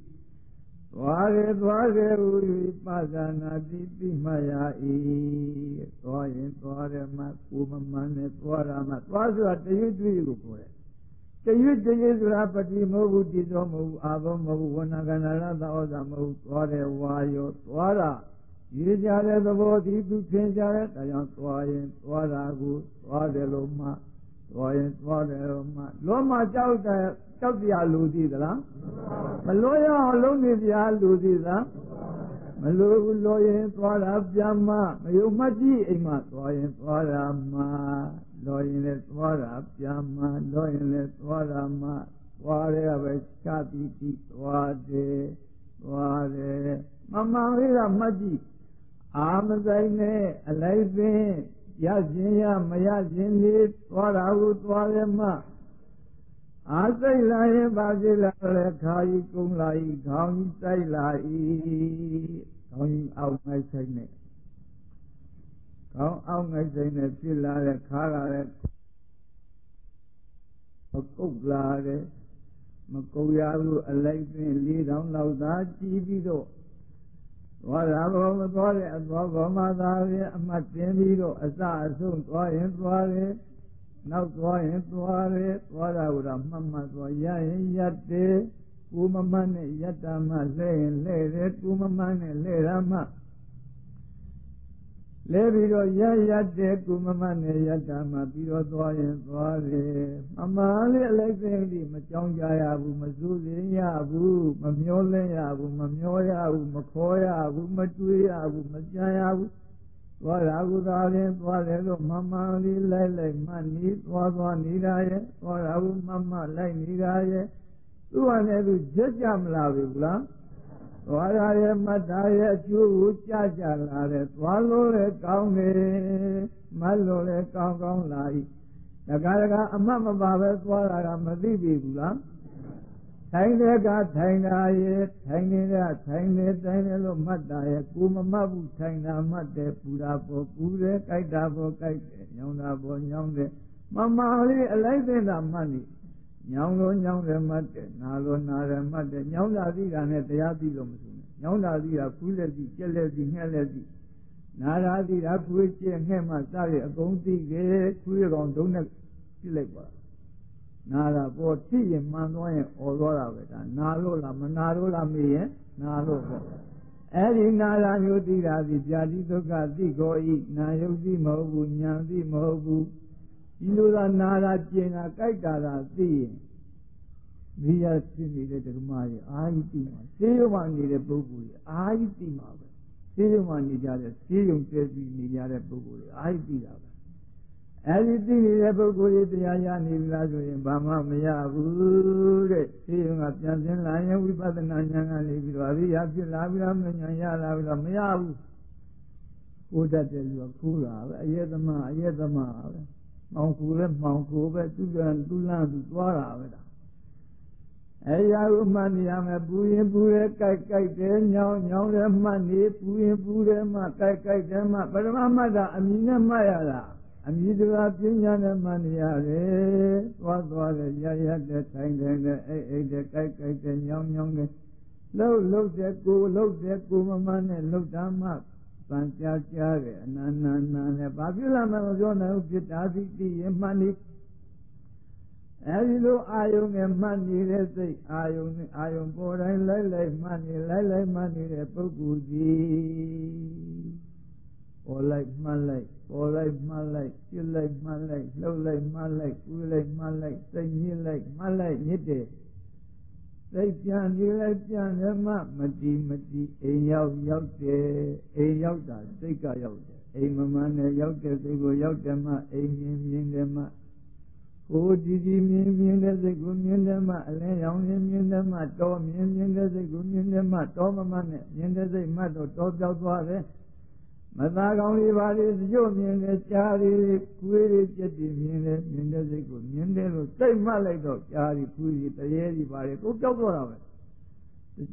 द्वारे द्वारे उरी पाजा नाती पिमाया ई द्वारे द्वारे मा कुम मने द्वारा मा द्वारा जो आते युद्ध भी रुको है ते युद्ध ये दुरापति मोगु तीजो मोगु आवो मोगु वनागनारा दाओ दा मोगु द्वारे वायो द्वारा မှကိုမမှန်နဲ့သွားတာမှသွားဆိုတာတရွတ်တွေ့ကိုခေါ်တယ်တရွတ်တရွတ်ဆိုတာပတိမဟုတ်ဘူးတည်တော်မဟုတ်ဘူးအာဘောမဟုတ်ဘူးဝဏကန္နရသဩဇာမဟုတ်သွားတယ်ဝါရောသွားတာရေးကြတဲ့သဘောဒီသူသင်ကြတဲ့ဒါကြောင့်သွားရင်သွားတာကိုသွားတယ်လို့မှသွားရင်သွားတယ်လို့မှလောမကြောက်တဲ့ကြောက်တရားလူကြည့်သလားမလို့ရအောင်လုံးနေပြားလူကြည့်သလားမလို့လို့ရင်သွားတာပြန်မှမယုံမှကြည့်အိမ်မှာသွားရင်သွားတာမှလို့ရင်လည်းသွားတာပြန်မှလို့ရင်လည်းသွားတာမှသွားရပဲချတိတိသွားတယ်သွားတယ်မမှန်လေးကမှတ်ကြည့် အာမဆိုင်နဲ့အလိုက်ပင်ရခြင်းရမရခြင်းလေးသွားတာဟုသွားရမှအာစိတ်လာရင်ပါဖြစ်လာလဲခါကြီးကုန်းလာဤခေါင်းကြီးစိုက်လာဤခေါင်းကြီးအောက်ငိုက်ဆိုင်နဲ့ခေါင်းအောက်ငိုက်ဆိုင်နဲ့ဖြစ်လာတဲ့ခါလာတဲ့မကုတ်လာတဲ့မကုတ်ရဘူးအလိုက်ပင်၄000လောက်သာကြည်ပြီးတော့ သွားတာဘောမသွားတဲ့အသွားဘောမှာသာဖြင့်အမှတ်တင်ပြီးတော့အစအဆုံးသွားရင်သွားတယ်နောက်သွားရင်သွားတယ်သွားတာကမှတ်မှတ်သွားရရင်ရက်တယ်ကိုမမနဲ့ယတ္တမလှဲ့ရင်လှဲ့တယ်ကိုမမနဲ့လှဲ့တာမှ လဲပြီးတော့ရရတဲ့ကုမမနဲ့ယတ္တမှာပြီးတော့သွားရင်သွားတယ်အမှန်လေးအလိုက်သိတိမကြောင်းကြရဘူးမစိုးစင်ရဘူးမမျောလဲရဘူးမမျောရဘူးမခေါ်ရဘူးမတွေးရဘူးမကြံရဘူးသွားတာကုသာရင်သွားတယ်လို့မမှန်လေးလိုက်လိုက်မှနီးသွားသွားနေတာရဲ့သွားတာကုမမလိုက်နေတာရဲ့သူ့ဟာနဲ့သူချက်ကြမလာဘူးလား သွားရရဲ့မတ်တာရဲ့အကျိုးကိုကြကြလာတယ်သွားလို့လည်းကောင်းတယ်မတ်လို့လည်းကောင်းကောင်းလာ၏တခါတခါအမတ်မပါပဲသွားတာကမသိပြီဘူးလားထိုင်တဲ့ကထိုင်တာရဲ့ထိုင်နေတဲ့ထိုင်နေတိုင်းလည်းလို့မှတ်တာရဲ့ကိုမမှတ်ဘူးထိုင်တာမှတ်တယ်ပူတာပေါ်ပူတယ်ကြိုက်တာပေါ်ကြိုက်တယ်ညောင်းတာပေါ်ညောင်းတယ်မမလေးအလိုက်တဲ့တာမှတ်နေ ညောင်းလို့ညောင်းတယ်မှတ်တယ်နာလို့နာတယ်မှတ်တယ်ညောင်းတာသိတာနဲ့တရားသိလို့မဆိုနဲ့ညောင်းတာသိတာခူးလက်သိကြက်လက်သိငှက်လက်သိနာတာသိတာခူးကျက်ငှက်မှစရအကုန်သိတယ်ခူးရကောင်ဒုံနဲ့ပြစ်လိုက်ပါနာတာပေါ်သိရင်မှန်သွားရင်អော်သွားတာပဲဒါနာလို့လားမနာလို့လားမေးရင်နာလို့ပေါ့အဲ့ဒီနာလာမျိုးသိတာဒီပြာတိဒုက္ခသိကိုဤနာယုတ်သိမဟုတ်ဘူးညာသိမဟုတ်ဘူး ဒီလိုသာနာတာကျင်တာကြိုက်တာသာသိရင်မိရဖြစ်နေတဲ့ဓမ္မတွေအာဟိတိမှာစေယုံမှာနေတဲ့ပုဂ္ဂိုလ်တွေအာဟိတိမှာပဲစေယုံမှာနေကြတဲ့စေယုံတည်ပြီးနေကြတဲ့ပုဂ္ဂိုလ်တွေအာဟိတိတာပဲအဲဒီသိနေတဲ့ပုဂ္ဂိုလ်တွေတရားရနေပြီလားဆိုရင်ဘာမှမရဘူးတဲ့စေယုံကပြန်သင်လာရင်ဝိပဿနာဉာဏ်ကနေပြီးတော့အရိယာဖြစ်လာပြီးတော့ဉာဏ်ရလာပြီးတော့မရဘူးကိုတတ်တယ်လို့ခိုးတာပဲအယက်သမားအယက်သမားပဲ မောင်ကူလည်းမောင်ကူပဲသူကသူလန်းသူသွားတာပဲဒါအဲရာကိုမှတ်နေရမယ်ပူရင်ပူတယ်ကြိုက်ကြိုက်တယ်ညောင်းညောင်းတယ်မှတ်နေပူရင်ပူတယ်မှကြိုက်ကြိုက်တယ်မှပရမမှတ်တာအမိနဲ့မှတ်ရတာအမိတကာပညာနဲ့မှတ်နေရတယ်သွားသွားတယ်ရရတဲ့ထိုင်တယ်တဲ့အိတ်အိတ်တဲ့ကြိုက်ကြိုက်တယ်ညောင်းညောင်းတယ်လှုပ်လှုပ်တဲ့ကိုလှုပ်တဲ့ကိုမမနဲ့လှုပ်တာမှ ပန်ကြားကြားတယ်အနန္နနာနဲ့ဘာဖြစ်လာမှမပြောနိုင်ဘူးဖြစ်တာသိသိရင်မှတ်နေအဲဒီလိုအာယုံနဲ့မှတ်နေတဲ့စိတ်အာယုံနဲ့အာယုံပေါ်တိုင်းလိုက်လိုက်မှတ်နေလိုက်လိုက်မှတ်နေတဲ့ပုဂ္ဂိုလ်ကြီးပေါ်လိုက်မှတ်လိုက်ပေါ်လိုက်မှတ်လိုက်ပြစ်လိုက်မှတ်လိုက်လှုပ်လိုက်မှတ်လိုက်ကူးလိုက်မှတ်လိုက်စိတ်ညစ်လိုက်မှတ်လိုက်ညစ်တယ် စိတ်ပြန်နေလိုက်ပြန်တယ်မှမတီးမတီးအိမ်ရောက်ရောက်တယ်အိမ်ရောက်တာစိတ်ကရောက်တယ်အိမ်မမှန်နဲ့ရောက်တဲ့စိတ်ကိုရောက်တယ်မှအိမ်မြင်မြင်တယ်မှကိုကြည်ကြည်မြင်မြင်တဲ့စိတ်ကိုမြင်တယ်မှအလင်းရောင်မြင်မြင်တယ်မှတောမြင်မြင်တဲ့စိတ်ကိုမြင်တယ်မှတောမမနဲ့မြင်တဲ့စိတ်မှတော့တောပြောက်သွားတယ် မသာကောင်းလေးပါလေကြို့မြင်တယ်ကြားရီခွေးရီပြက်တီမြင်တယ်မြင်တဲ့စိတ်ကိုမြင်တယ်လို့စိတ်မှတ်လိုက်တော့ကြားရီခွေးရီတရေရီပါလေကိုပြောက်သွားတာပဲ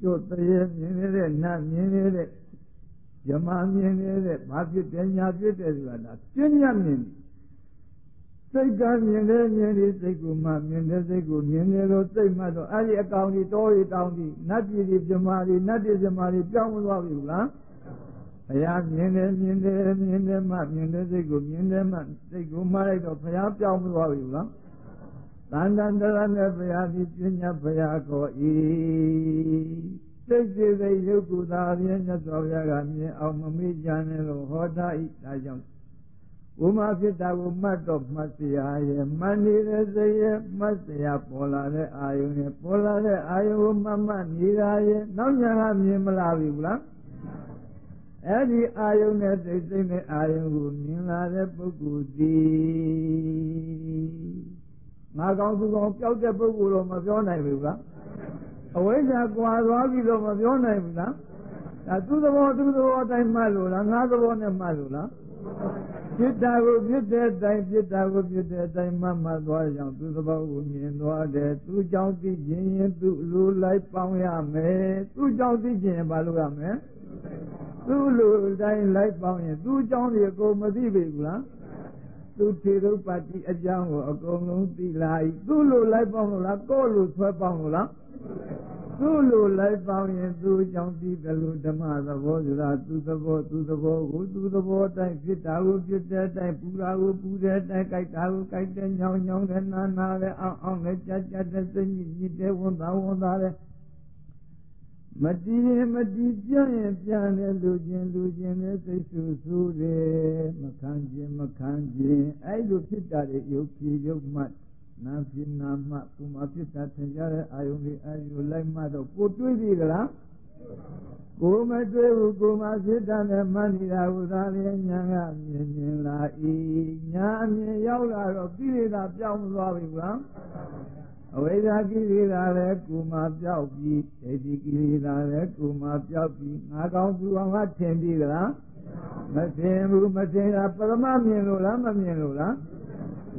ကြို့တရေမြင်နေတဲ့နတ်မြင်နေတဲ့ယမမြင်နေတဲ့ဘာဖြစ်တယ်ညာဖြစ်တယ်ဆိုတာဒါပြဉ္ညာမြင်စိတ်ကမြင်တယ်မြင်ဒီစိတ်ကိုမှမြင်တဲ့စိတ်ကိုမြင်တယ်လို့စိတ်မှတော့အဲ့ဒီအကောင်ကြီးတောရီတောင်းကြီးနတ်ပြည်ကြီးပြမာကြီးနတ်ပြည်ပြမာကြီးပြောင်းမသွားပြီလား ဘုရားမြင်တယ်မြင်တယ်မြင်တယ်မှမြင်တဲ့စိတ်ကိုမြင်တယ်မှစိတ်ကိုမှားလိုက်တော့ဘုရားပြောင်းသွားပြီလားတန်တန်တရနဲ့ဘုရားဒီပညာဘုရားကိုဤစိတ်စေတဲ့ယုတ်ကူသာပြည့်မြတ်စွာဘုရားကမြင်အောင်မမေ့ကြနဲ့လို့ဟောတာဤဒါကြောင့်ဥမာဖြစ်တာကိုမှတ်တော့မှတ်စရာရဲ့မှန်နေတဲ့စိတ်ရဲ့မှတ်စရာပေါ်လာတဲ့အာယုံရဲ့ပေါ်လာတဲ့အာယုံကိုမှတ်မှတ်နေတာရဲ့နောက်ညာကမြင်မလာပြီဘူးလား အဲ့ဒီအာယုန်နဲ့စိတ်စိတ်နဲ့အာယုန်ကိုမြင်လာတဲ့ပုဂ္ဂိုလ်ဒီငါကောင်းသူကောင်းပျောက်တဲ့ပုဂ္ဂိုလ်တော့မပြောနိုင်ဘူးလားအဝိဇ္ဇာကွာသွားပြီတော့မပြောနိုင်ဘူးလားဒါသူ့သဘောသူ့သဘောအတိုင်းမှတ်လို့လားငါသဘောနဲ့မှတ်လို့လားဖြစ်တာကိုဖြစ်တဲ့အတိုင်းဖြစ်တာကိုဖြစ်တဲ့အတိုင်းမှတ်မှတ်သွားကြောင်းသူသဘောကိုမြင်သွားတယ်သူကြောင့်သိခြင်းရင်သူလူလိုက်ပေါင်းရမယ်သူကြောင့်သိခြင်းရင်ဘာလို့ရမလဲ သူလူတိုင်းလိုက်ပေါင်းရင်သူကြောင့်ဒီအကုန်မသိပြီဘူးလားသူထေရုပ်ပါတိအကြောင်းကိုအကုန်လုံးသိလာ၏သူ့လိုလိုက်ပေါင်းလို့လားကိုယ့်လိုဆွဲပေါင်းလို့လားသူ့လိုလိုက်ပေါင်းရင်သူ့ကြောင့်သိတယ်လို့ဓမ္မသဘောဆိုတာသူသဘောသူသဘောကိုသူသဘောတိုင်းဖြစ်တာကိုဖြစ်တဲ့အတိုင်းပူတာကိုပူတဲ့အတိုင်းကြိုက်တာကိုကြိုက်တဲ့ညောင်းညောင်းတဲ့နာနာတဲ့အောင်အောင်နဲ့ကြက်ကြက်တဲ့စိတ်ညစ်ညစ်တဲ့ဝန်သားဝန်သားတဲ့ မတည်ရင်မတည်ပြရင်ပြန်တယ်လူချင်းလူချင်းနဲ့စိတ်ဆူဆူတယ်မခံခြင်းမခံခြင်းအဲ့လိုဖြစ်တာတွေယုတ်ကြည်ယုတ်မှတ်နာဖြစ်နာမှကုမဖြစ်တာသင်ကြတဲ့အာယုန်လေးအာယုလိုက်မှတော့ကိုတွေးပြီကလားကိုမတွေးဘူးကိုမဖြစ်တာနဲ့မှတ်နေတာဟူသာလေညာကမြင်မြင်လာဤညာအမြင်ရောက်လာတော့ကိလေသာပြောင်းသွားပြီကွာ အဝိဇ္ဇာကိလေသာလည်းကိုမပြောက်ပြီးဒိဋ္ဌိကိလေသာလည်းကိုမပြောက်ပြီးငါကောင်းသူအောင်ကထင်ပြီကလားမထင်ဘူးမထင်တာပရမမြင်လို့လားမမြင်လို့လား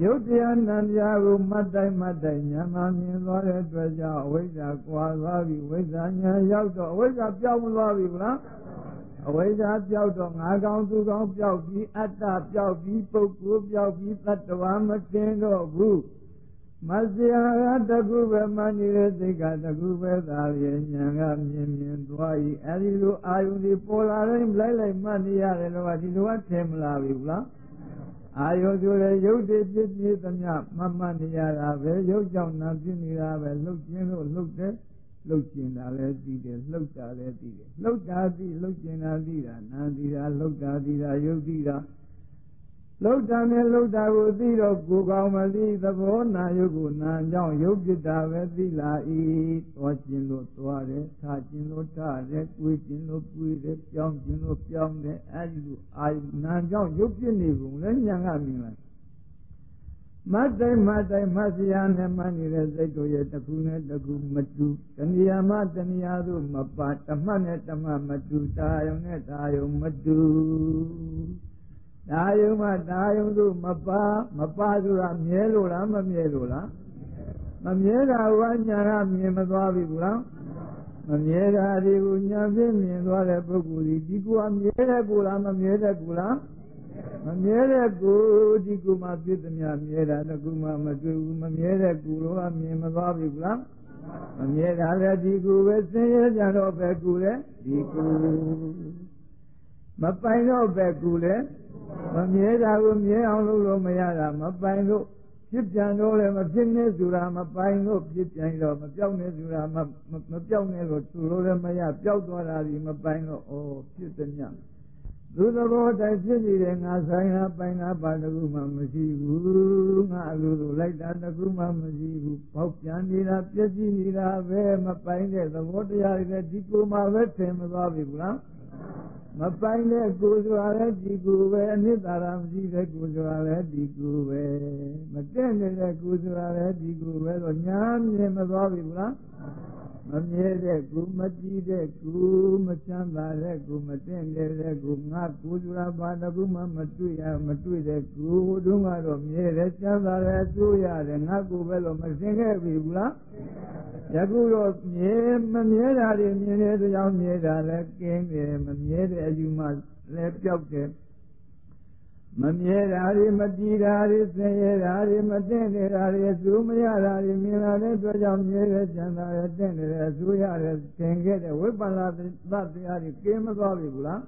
ယုတ်တရားနံတရားကိုမတ်တိုင်းမတ်တိုင်းဉာဏ်မှမြင်သွားတဲ့အတွက်ကြောင့်အဝိဇ္ဇာကွာသွားပြီဝိဇ္ဇာဉာဏ်ရောက်တော့အဝိဇ္ဇာပြောင်းသွားပြီဗလားအဝိဇ္ဇာပြောက်တော့ငါကောင်းသူကောင်းပြောက်ပြီးအတ္တပြောက်ပြီးပုဂ္ဂိုလ်ပြောက်ပြီးတတ္တဝါမတင်တော့ဘူး မဆရာကတကူပဲမှနေတဲ့စိတ်ကတကူပဲသာရဲ့ဉာဏ်ကမြင်မြင်သွား၏အဲဒီလိုအာယုန်ဒီပေါ်လာတိုင်းလိုက်လိုက်မှတ်နေရတယ်လို့ကဒီလိုကထင်မလာဘူးလားအာယုဆိုတဲ့ရုပ်တည်ဖြစ်ဖြစ်သမျှမမှတ်နေရတာပဲရုပ်ကြောင့်နာဖြစ်နေတာပဲလှုပ်ခြင်းလို့လှုပ်တယ်လှုပ်ကျင်တာလည်းသိတယ်လှုပ်တာလည်းသိတယ်လှုပ်တာသိလှုပ်ကျင်တာသိတာနာသိတာလှုပ်တာသိတာရုပ်သိတာ လှုပ်တာနဲ့လှုပ်တာကိုသိတော့ကိုယ်ကောင်းမသိသဘောနာယုတ်ကိုနာကြောင့်ရုပ်ဖြစ်တာပဲသိလာ၏သွားခြင်းလို့သွားတယ်ထားခြင်းလို့ထားတယ်ကိုယ်ခြင်းလို့ကိုယ်တယ်ပြောင်းခြင်းလို့ပြောင်းတယ်အဲဒီလိုအာယုနာကြောင့်ရုပ်ဖြစ်နေကုန်လဲညာကမြင်လိုက်မတ်တိုင်းမတ်တိုင်းမတ်စရာနဲ့မှနေတဲ့စိတ်တို့ရဲ့တခုနဲ့တခုမတူတဏှာမတဏှာတို့မပါတမတ်နဲ့တမတ်မတူတာယုံနဲ့တာယုံမတူ ဒါယုံမှဒါယုံတို့မပါမပါဆိုတာမြဲလို့လားမမြဲလို့လားမမြဲတာဝညာကမြင်မသွားပြီဘူးလားမမြဲတာဒီကိုညာဖြင့်မြင်သွားတဲ့ပုဂ္ဂိုလ်ဒီဒီကိုအမြဲတဲ့ကိုလားမမြဲတဲ့ကိုလားမမြဲတဲ့ကိုဒီကိုမှပြည့်သမျှမြဲတာတကူမှမတွေ့ဘူးမမြဲတဲ့ကိုတော့မြင်မသွားပြီဘူးလားမမြဲတာလည်းဒီကိုပဲဆင်းရဲကြတော့ပဲကိုလေဒီကိုမပိုင်တော့ပဲကိုလေ မမြဲတာကိုမြဲအောင်လုပ်လို့မရတာမပိုင်လို့ဖြစ်ပြန်တော့လည်းမဖြစ်နေဆိုတာမပိုင်လို့ဖြစ်ပြန်တော့မပြောင်းနေဆိုတာမမပြောင်းနေလို့သူလို့လည်းမရပျောက်သွားတာဒီမပိုင်လို့ဩဖြစ်သည်ညသူသဘောတိုင်းဖြစ်နေတဲ့ငါဆိုင်တာပိုင်တာပါတကူမှမရှိဘူးငါအလိုလိုလိုက်တာတကူမှမရှိဘူးပေါက်ပြန်နေတာပြည့်စည်နေတာပဲမပိုင်တဲ့သဘောတရားတွေဒီကိုမှပဲထင်မသွားပြီဘူးလား မပိုင်တဲ့ကိုယ်ဆိုတာလည်းဒီကိုယ်ပဲအနိတ္တရာမရှိတဲ့ကိုယ်ဆိုတာလည်းဒီကိုယ်ပဲမတည့်နေတဲ့ကိုယ်ဆိုတာလည်းဒီကိုယ်ပဲတော့ညာမြင်မသွားပြီဘူးလား မမြဲတဲ့ကိုမကြည့်တဲ့ကိုမချမ်းသာတဲ့ကိုမတင့်တဲ့ကိုငါကိုဆိုတာဘာတခုမှမတွေ့ရမတွေ့တဲ့ကိုတို့ကတော့မြဲတယ်ချမ်းသာတယ်အကျိုးရတယ်ငါကိုပဲလို့မသိခဲ့ပြီဘူးလားယခုတော့မြဲမမြဲတာတွေမြင်တဲ့ကြောင့်မြဲတာလည်းကင်းတယ်မမြဲတဲ့အယူမှလည်းပျောက်တယ် မမြဲတာတွေမတည်တာတွေဆင်းရဲတာတွေမတင့်နေတာတွေအကျိုးမရတာတွေမြင်လာတဲ့အတွက်ကြောင့်မြဲတဲ့ကျန်တာရဲ့တင့်နေတဲ့အကျိုးရတဲ့သင်ခဲ့တဲ့ဝိပဿနာသတရားတွေကင်းမသွားပြီဘူးလား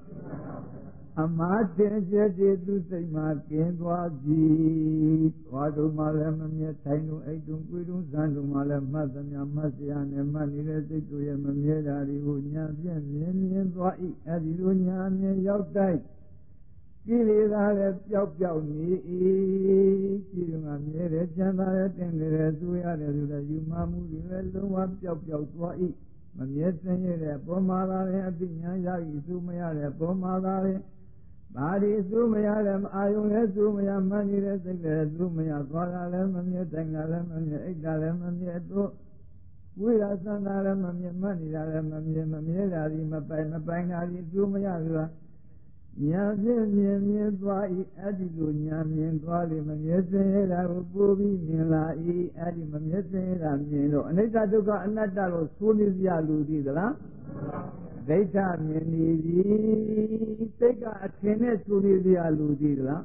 အမားတင်ကျက်တဲ့သူစိတ်မှာကင်းသွားပြီ။သွားတို့မှလည်းမမြဲထိုင်တို့အိတ်တို့ကိုယ်တို့ဇန်တို့မှလည်းမှတ်သမျှမှတ်စရာနဲ့မှတ်နေတဲ့စိတ်တို့ရဲ့မမြဲတာတွေကိုညာပြည့်မြင်မြင်သွား၏။အဲဒီလိုညာမြင်ရောက်တိုင်း ကိလေသာလည်းပျောက်ပျောက်နေ၏ကြည်ကမြဲတယ်ချမ်းသာတယ်တင်တယ်သူရတယ်ဆိုတော့ယူမှမှုတွေလည်းလုံးဝပျောက်ပျောက်သွား၏မမြဲစင်းရတဲ့ပေါ်မှာသာလည်းအသိဉာဏ်ရ၏သူမရတဲ့ပေါ်မှာသာလည်းဘာဒီသူမရတဲ့အာယုံလည်းသူမရမှန်နေတဲ့စိတ်လည်းသူမရသွားတာလည်းမမြဲတိုင်တာလည်းမမြဲအိတ်တာလည်းမမြဲတို့ဝိရသနာလည်းမမြဲမှတ်နေတာလည်းမမြဲမမြဲတာဒီမပိုင်မပိုင်တာဒီသူမရဆိုတာ ညာဖြင့်မြင်မြင်သွားဤအဲ့ဒီလိုညာမြင်သွားလေမမျက်စင်ရတာကိုပို့ပြီးမြင်လာဤအဲ့ဒီမမျက်စင်ရတာမြင်တော့အနိစ္စဒုက္ခအနတ္တလို့ဆိုနေစရာလူသိသလားဒိဋ္ဌမြင်နေပြီစိတ်ကအထင်နဲ့ဆိုနေစရာလူသိသလား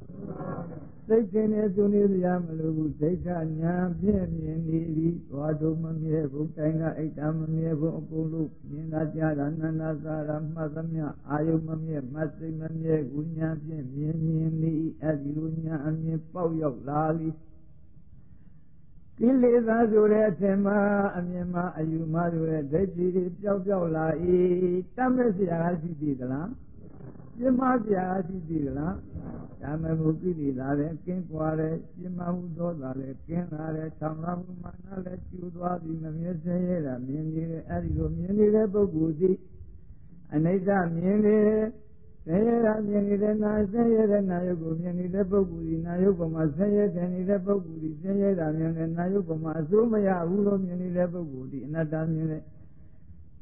စိတ်ထင်နဲ့ဆိုနေစရာမလိုဘူးဒိဋ္ဌညာဖြင့်မြင်နေပြီသွားတော့မမြဲဘူးတိုင်းကအိတ်တာမမြဲဘူးအကုန်လုံးမြင်တာကြားတာနာနာသာရမှတ်သမျှအာယုမမြဲမှတ်စိတ်မမြဲဘူးညာဖြင့်မြင်မြင်နေအဲ့ဒီလိုညာအမြင်ပေါက်ရောက်လာလိကိလေသာဆိုတဲ့အထင်မှာအမြင်မှာအယူမှာဆိုတဲ့ဒိဋ္ဌိတွေပျောက်ပျောက်လာ၏တတ်မဲ့စရာရှိပြီသလား ပြမစရာရှိပြီသလားဒါမှမဟုတ်ကိလေသာလည်းကင်းကွာတယ်ပြမဟုသောတာလည်းကင်းလာတယ်ထောင်လာမှုမာနလည်းကျူသွားပြီးမမြဲစဲရတာမြင်နေတယ်အဲ့ဒီလိုမြင်နေတဲ့ပုဂ္ဂိုလ်သည်အနိစ္စမြင်နေဆင်းရဲတာမြင်နေတဲ့နာဆင်းရဲတဲ့နာယုတ်ကိုမြင်နေတဲ့ပုဂ္ဂိုလ်ဒီနာယုတ်ပေါ်မှာဆင်းရဲတဲ့နေတဲ့ပုဂ္ဂိုလ်ဒီဆင်းရဲတာမြင်တဲ့နာယုတ်ပေါ်မှာအစိုးမရဘူးလို့မြင်နေတဲ့ပုဂ္ဂိုလ်ဒီအနတ္တမြင်တဲ့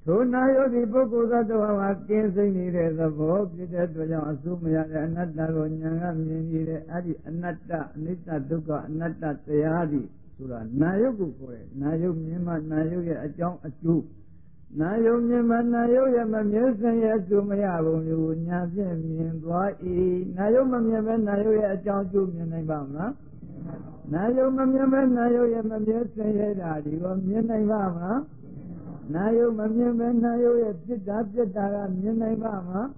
ထိုနာယုတ်ဒီပုဂ္ဂိုလ်သတ္တဝါမှာကင်းစိမ့်နေတဲ့သဘောဖြစ်တဲ့အတွက်ကြောင့်အစိုးမရတဲ့အနတ္တကိုဉာဏ်ကမြင်နေတဲ့အဲ့ဒီအနတ္တအနိစ္စဒုက္ခအနတ္တတရားဒီဆိုတာနာယုတ်ကိုခေါ်တယ်နာယုတ်မြင်မှနာယုတ်ရဲ့အကြောင်းအကျိုးနာယုံမြင်မနာယုံရဲ့မမြဲစင်ရဲ့သူမရဘုံမျိုးညာဖြင့်မြင်သွား၏နာယုံမမြင်ပဲနာယုံရဲ့အကြောင်းကျိုးမြင်နိုင်ပါမလားနာယုံမမြင်ပဲနာယုံရဲ့မမြဲစင်ရဲ့ဓာဒီကိုမြင်နိုင်ပါမလား နာယုံမမြင်ပဲနာယုံရဲ့ပြစ်တာပြစ်တာကမြင်နိုင်ပါမလား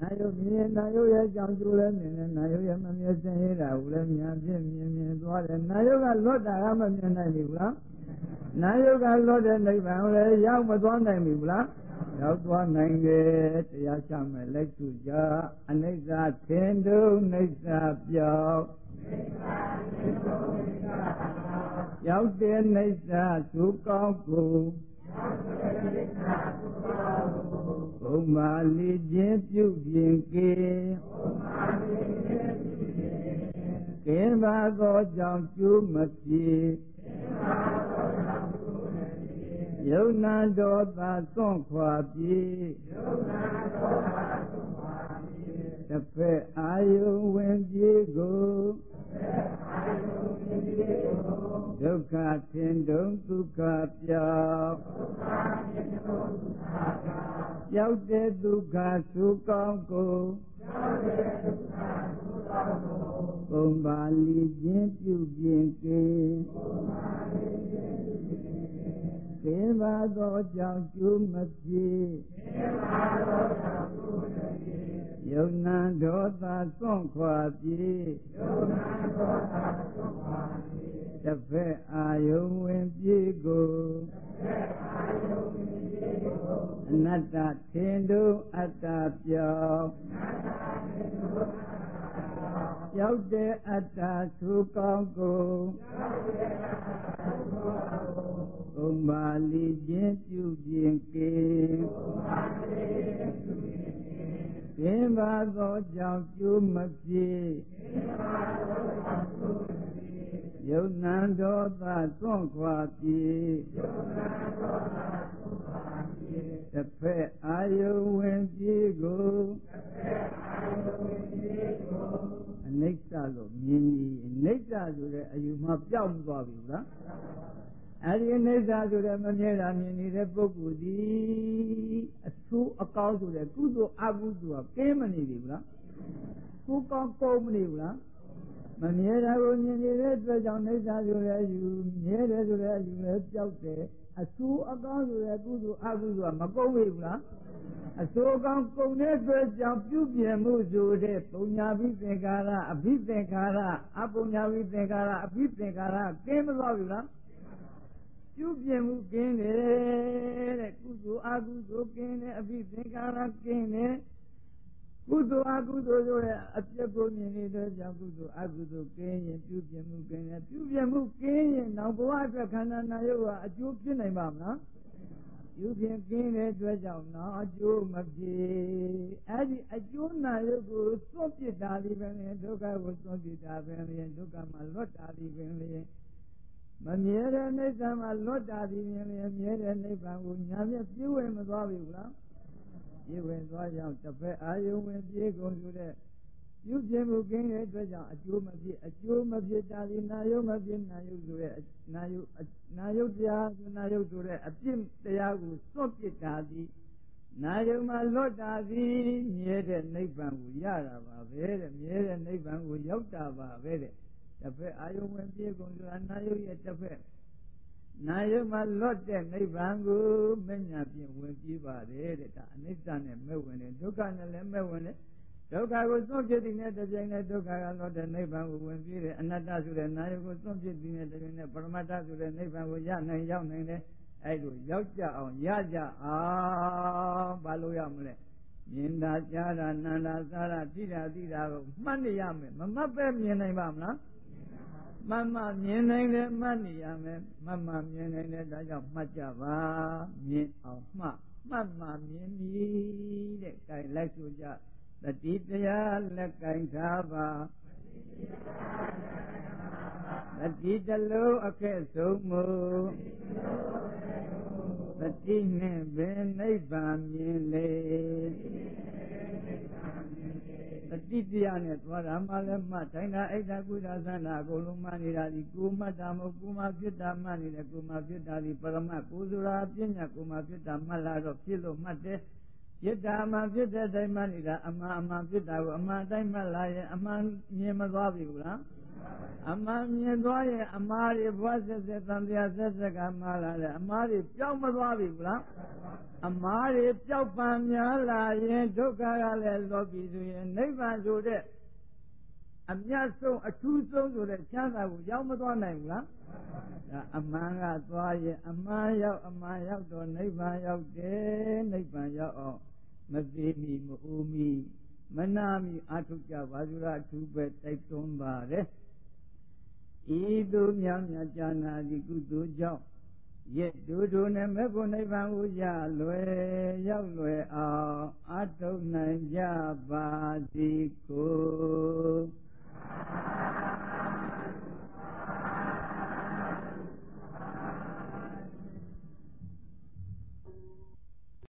နာယုံမြင်နာယုံရဲ့အကြောင်းကျိုးလည်းမြင်တယ်နာယုံရဲ့မမြဲစင်ရဲ့ဓာကိုလည်းညာဖြင့်မြင်မြင်သွားတယ်နာယုံကလွတ်တာကမမြင်နိုင်ဘူးလားနာယုတ်ကလွတ်တဲ့နိဗ္ဗာန်ကိုလည်းရောက်မသွားနိုင်ဘူးလားရောက်သွားနိုင်တယ်တရားချမယ်လက်စုကြအနိစ္စသင်တုနိစ္စပြောက်ရောက်တဲ့နိစ္စသုကောင်းကို ဘုံမာလီခြင်းပြုပြင်ကေကင်းပါသောကြောင့်ကျိုးမပြေယုံနာဒေါသစွန့်ခွာပြေယုံနာဒေါသစွန့်ခွာပြေ တစ်ဖက်အာယုဝင်ပြေကိုတစ်ဖက်အာယုဝင်ပြေကိုဒုက္ခထင်တုံဒုက္ခပြောင်းဒုက္ခထင်တုံဒုက္ခပြောင်းရောက်တဲ့ဒုက္ခသုကောင်းကိုရောက်တဲ့ဒုက္ခသုကောင်းကိုဘုံပါဠိချင်းပြုပြင်ကေဘုံပါဠိချင်းပြုပြင်ကင်းပါသောကြောင့်ကျိုးမပြေကင်းပါသောကြောင့်ကျိုးမပြေ ယုံနာဒေါသစွန့်ခွာပြေယုံနာဒေါသစွန့်ခွာပြေတစ်ဖက်အာယုံဝင်ပြေကိုတစ်ဖက်အာယုံဝင်ပြေကိုအနတ္တထင်တို့အတ္တပြောင်းအနတ္တထင်တို့အတ္တရောက်တဲ့အတ္တသုကောင်းကိုရောက်တဲ့အတ္တသုကောင်းကိုဘုံပါဠိချင်းပြုပြင်ကေဘုံပါဠိချင်းပြုပြင် ကေသင်ပါသောကြောင့်ကျိုးမပြေသင်ပါသောကြောင့်ကျိုးမပြေယုံနံဒေါသသွန့်ခွာပြေယုံနံဒေါသသွန့်ခွာပြေတစ်ဖက်အာယုဝင်ပြေကိုတစ်ဖက်အာယုဝင်ပြေကိုအနိစ္စလို့မြင်ပြီးအနိစ္စဆိုတဲ့အယူမှပျောက်သွားပြီလား အဲ့ဒီအနိစ္စဆိုတဲ့မမြဲတာမြင်နေတဲ့ပုဂ္ဂိုလ်ဒီအဆူအကောင်းဆိုတဲ့ကုသိုလ်အကုသိုလ်ကကင်းမနေပြီလားကိုကောင်းကုန်မနေဘူးလားမမြဲတာကိုမြင်နေတဲ့အတွက်ကြောင့်အိဋ္ဌာဆိုတဲ့အယူမြဲတယ်ဆိုတဲ့အယူလည်းပျောက်တယ်အဆူအကောင်းဆိုတဲ့ကုသိုလ်အကုသိုလ်ကမကုန်ပြီဘူးလားအစိုးကောင်းကုန်တဲ့အတွက်ကြောင့်ပြုပြင်မှုဆိုတဲ့ပုံညာဘိသင်္ကာရအဘိသင်္ကာရအပုံညာဘိသင်္ကာရအဘိသင်္ကာရကင်းမသွားဘူးလား ပြုပြင်မှုကင်းတယ်တဲ့ကုသိုလ်အကုသိုလ်ကင်းတယ်အဘိသင်္ကာရကင်းတယ်ကုသိုလ်အကုသိုလ်ဆိုတဲ့အပြစ်ကိုမြင်နေတဲ့ကြောင့်ကုသိုလ်အကုသိုလ်ကင်းရင်ပြုပြင်မှုကင်းတယ်ပြုပြင်မှုကင်းရင်နောက်ဘဝအတွက်ခန္ဓာနာယုတ်ကအကျိုးဖြစ်နိုင်ပါမလားယူဖြင့်ကင်းတဲ့အတွက်ကြောင့်တော့အကျိုးမပြေအဲ့ဒီအကျိုးနာရုပ်ကိုသွတ်ပြတာလေးပဲလေဒုက္ခကိုသွတ်ပြတာပဲလေဒုက္ခမှာလွတ်တာလေးပဲလေ မမြဲတဲ့နိစ္စမှာလွတ်တာဒီမြင်လေမြဲတဲ့နိဗ္ဗာန်ကိုညာဖြင့်ပြည့်ဝမသွားပြီလားယပြေဝင်သွားကြောင်းတစ်ဖက်အာယုံဝင်ပြေကုန်ဆိုတဲ့ပြုပြင်မှုကင်းတဲ့အတွက်ကြောင့်အကျိုးမဖြစ်အကျိုးမဖြစ်တာဒီနာယုံမဖြစ်နာယုဆိုတဲ့နာယုနာယုတရားနာယုဆိုတဲ့အပြစ်တရားကိုစွန့်ပစ်တာဒီနာယုံမှာလွတ်တာသည်မြဲတဲ့နိဗ္ဗာန်ကိုရတာပါပဲတဲ့မြဲတဲ့နိဗ္ဗာန်ကိုရောက်တာပါပဲတဲ့ တစ်ဖက်အာယုံဝင်ပြေကုန်ဆိုတာနာယုရဲ့တစ်ဖက်နာယုမှာလွတ်တဲ့နိဗ္ဗာန်ကိုမညာဖြင့်ဝင်ပြေးပါတယ်တဲ့ဒါအနိစ္စနဲ့မဲ့ဝင်တယ်ဒုက္ခနဲ့လည်းမဲ့ဝင်တယ်ဒုက္ခကိုစွန့်ဖြစ်တဲ့နဲ့တပြိုင်နဲ့ဒုက္ခကလွတ်တဲ့နိဗ္ဗာန်ကိုဝင်ပြေးတယ်အနတ္တဆိုတဲ့နာယုကိုစွန့်ဖြစ်တဲ့နဲ့တပြိုင်နဲ့ပရမတ္တဆိုတဲ့နိဗ္ဗာန်ကိုရနိုင်ရောက်နိုင်တယ်အဲ့လိုရောက်ကြအောင်ရကြအောင်ဘာလို့ရမလဲမြင်တာကြားတာနာတာစားတာသိတာသိတာကိုမှတ်နေရမယ်မမှတ်ပဲမြင်နိုင်ပါမလား မှန်မှမြင်နိုင်တယ်မှတ်နေရမယ်မှတ်မှမြင်နိုင်တယ်ဒါကြောင့်မှတ်ကြပါမြင်အောင်မှတ်မှတ်မှမြင်ပြီတဲ့ကြိုင်လိုက်ဆိုကြတတိတရားလက်ကင်ထားပါတတိတလုံးအခက်ဆုံးမူတတိနှင့်ပင်နိဗ္ဗာန်မြင်လေ တတိတရားနဲ့သွားတာမှလည်းမှထိုင်တာအိတ်တာကုတာသန္တာအကုန်လုံးမှနေတာဒီကိုမှတ်တာမဟုတ်ကိုမှဖြစ်တာမှနေတယ်ကိုမှဖြစ်တာဒီပရမတ်ကိုဆိုတာပညာကိုမှဖြစ်တာမှတ်လာတော့ဖြစ်လို့မှတ်တယ်ဖြစ်တာမှဖြစ်တဲ့တိုင်းမှနေတာအမှန်အမှန်ဖြစ်တာကိုအမှန်တိုင်းမှလာရင်အမှန်မြင်မသွားပြီဘူးလား အမှန်မြင်သွားရင်အမှားတွေဘဝဆက်ဆက်တန်တရားဆက်ဆက်ကမှားလာတယ်အမှားတွေပျောက်မသွားပြီဘူးလားအမှားတွေပျောက်ပန်များလာရင်ဒုက္ခကလည်းလောပြီဆိုရင်နိဗ္ဗာန်ဆိုတဲ့အမြတ်ဆုံးအထူးဆုံးဆိုတဲ့ချမ်းသာကိုရောက်မသွားနိုင်ဘူးလားဒါအမှန်ကသွားရင်အမှန်ရောက်အမှန်ရောက်တော့နိဗ္ဗာန်ရောက်တယ်နိဗ္ဗာန်ရောက်အောင်မသေးမီမအိုးမီမနာမီအာထုကြပါစုရအထူးပဲတိုက်တွန်းပါတယ် ဤသို့များများကြာနာသည့်ကုသိုလ်ကြောင့်ရဲ့ဒုဒုနဲ့မေဖို့နိဗ္ဗာန်ကိုရလွယ်ရောက်လွယ်အောင်အထုနိုင်ကြပါသည်ကို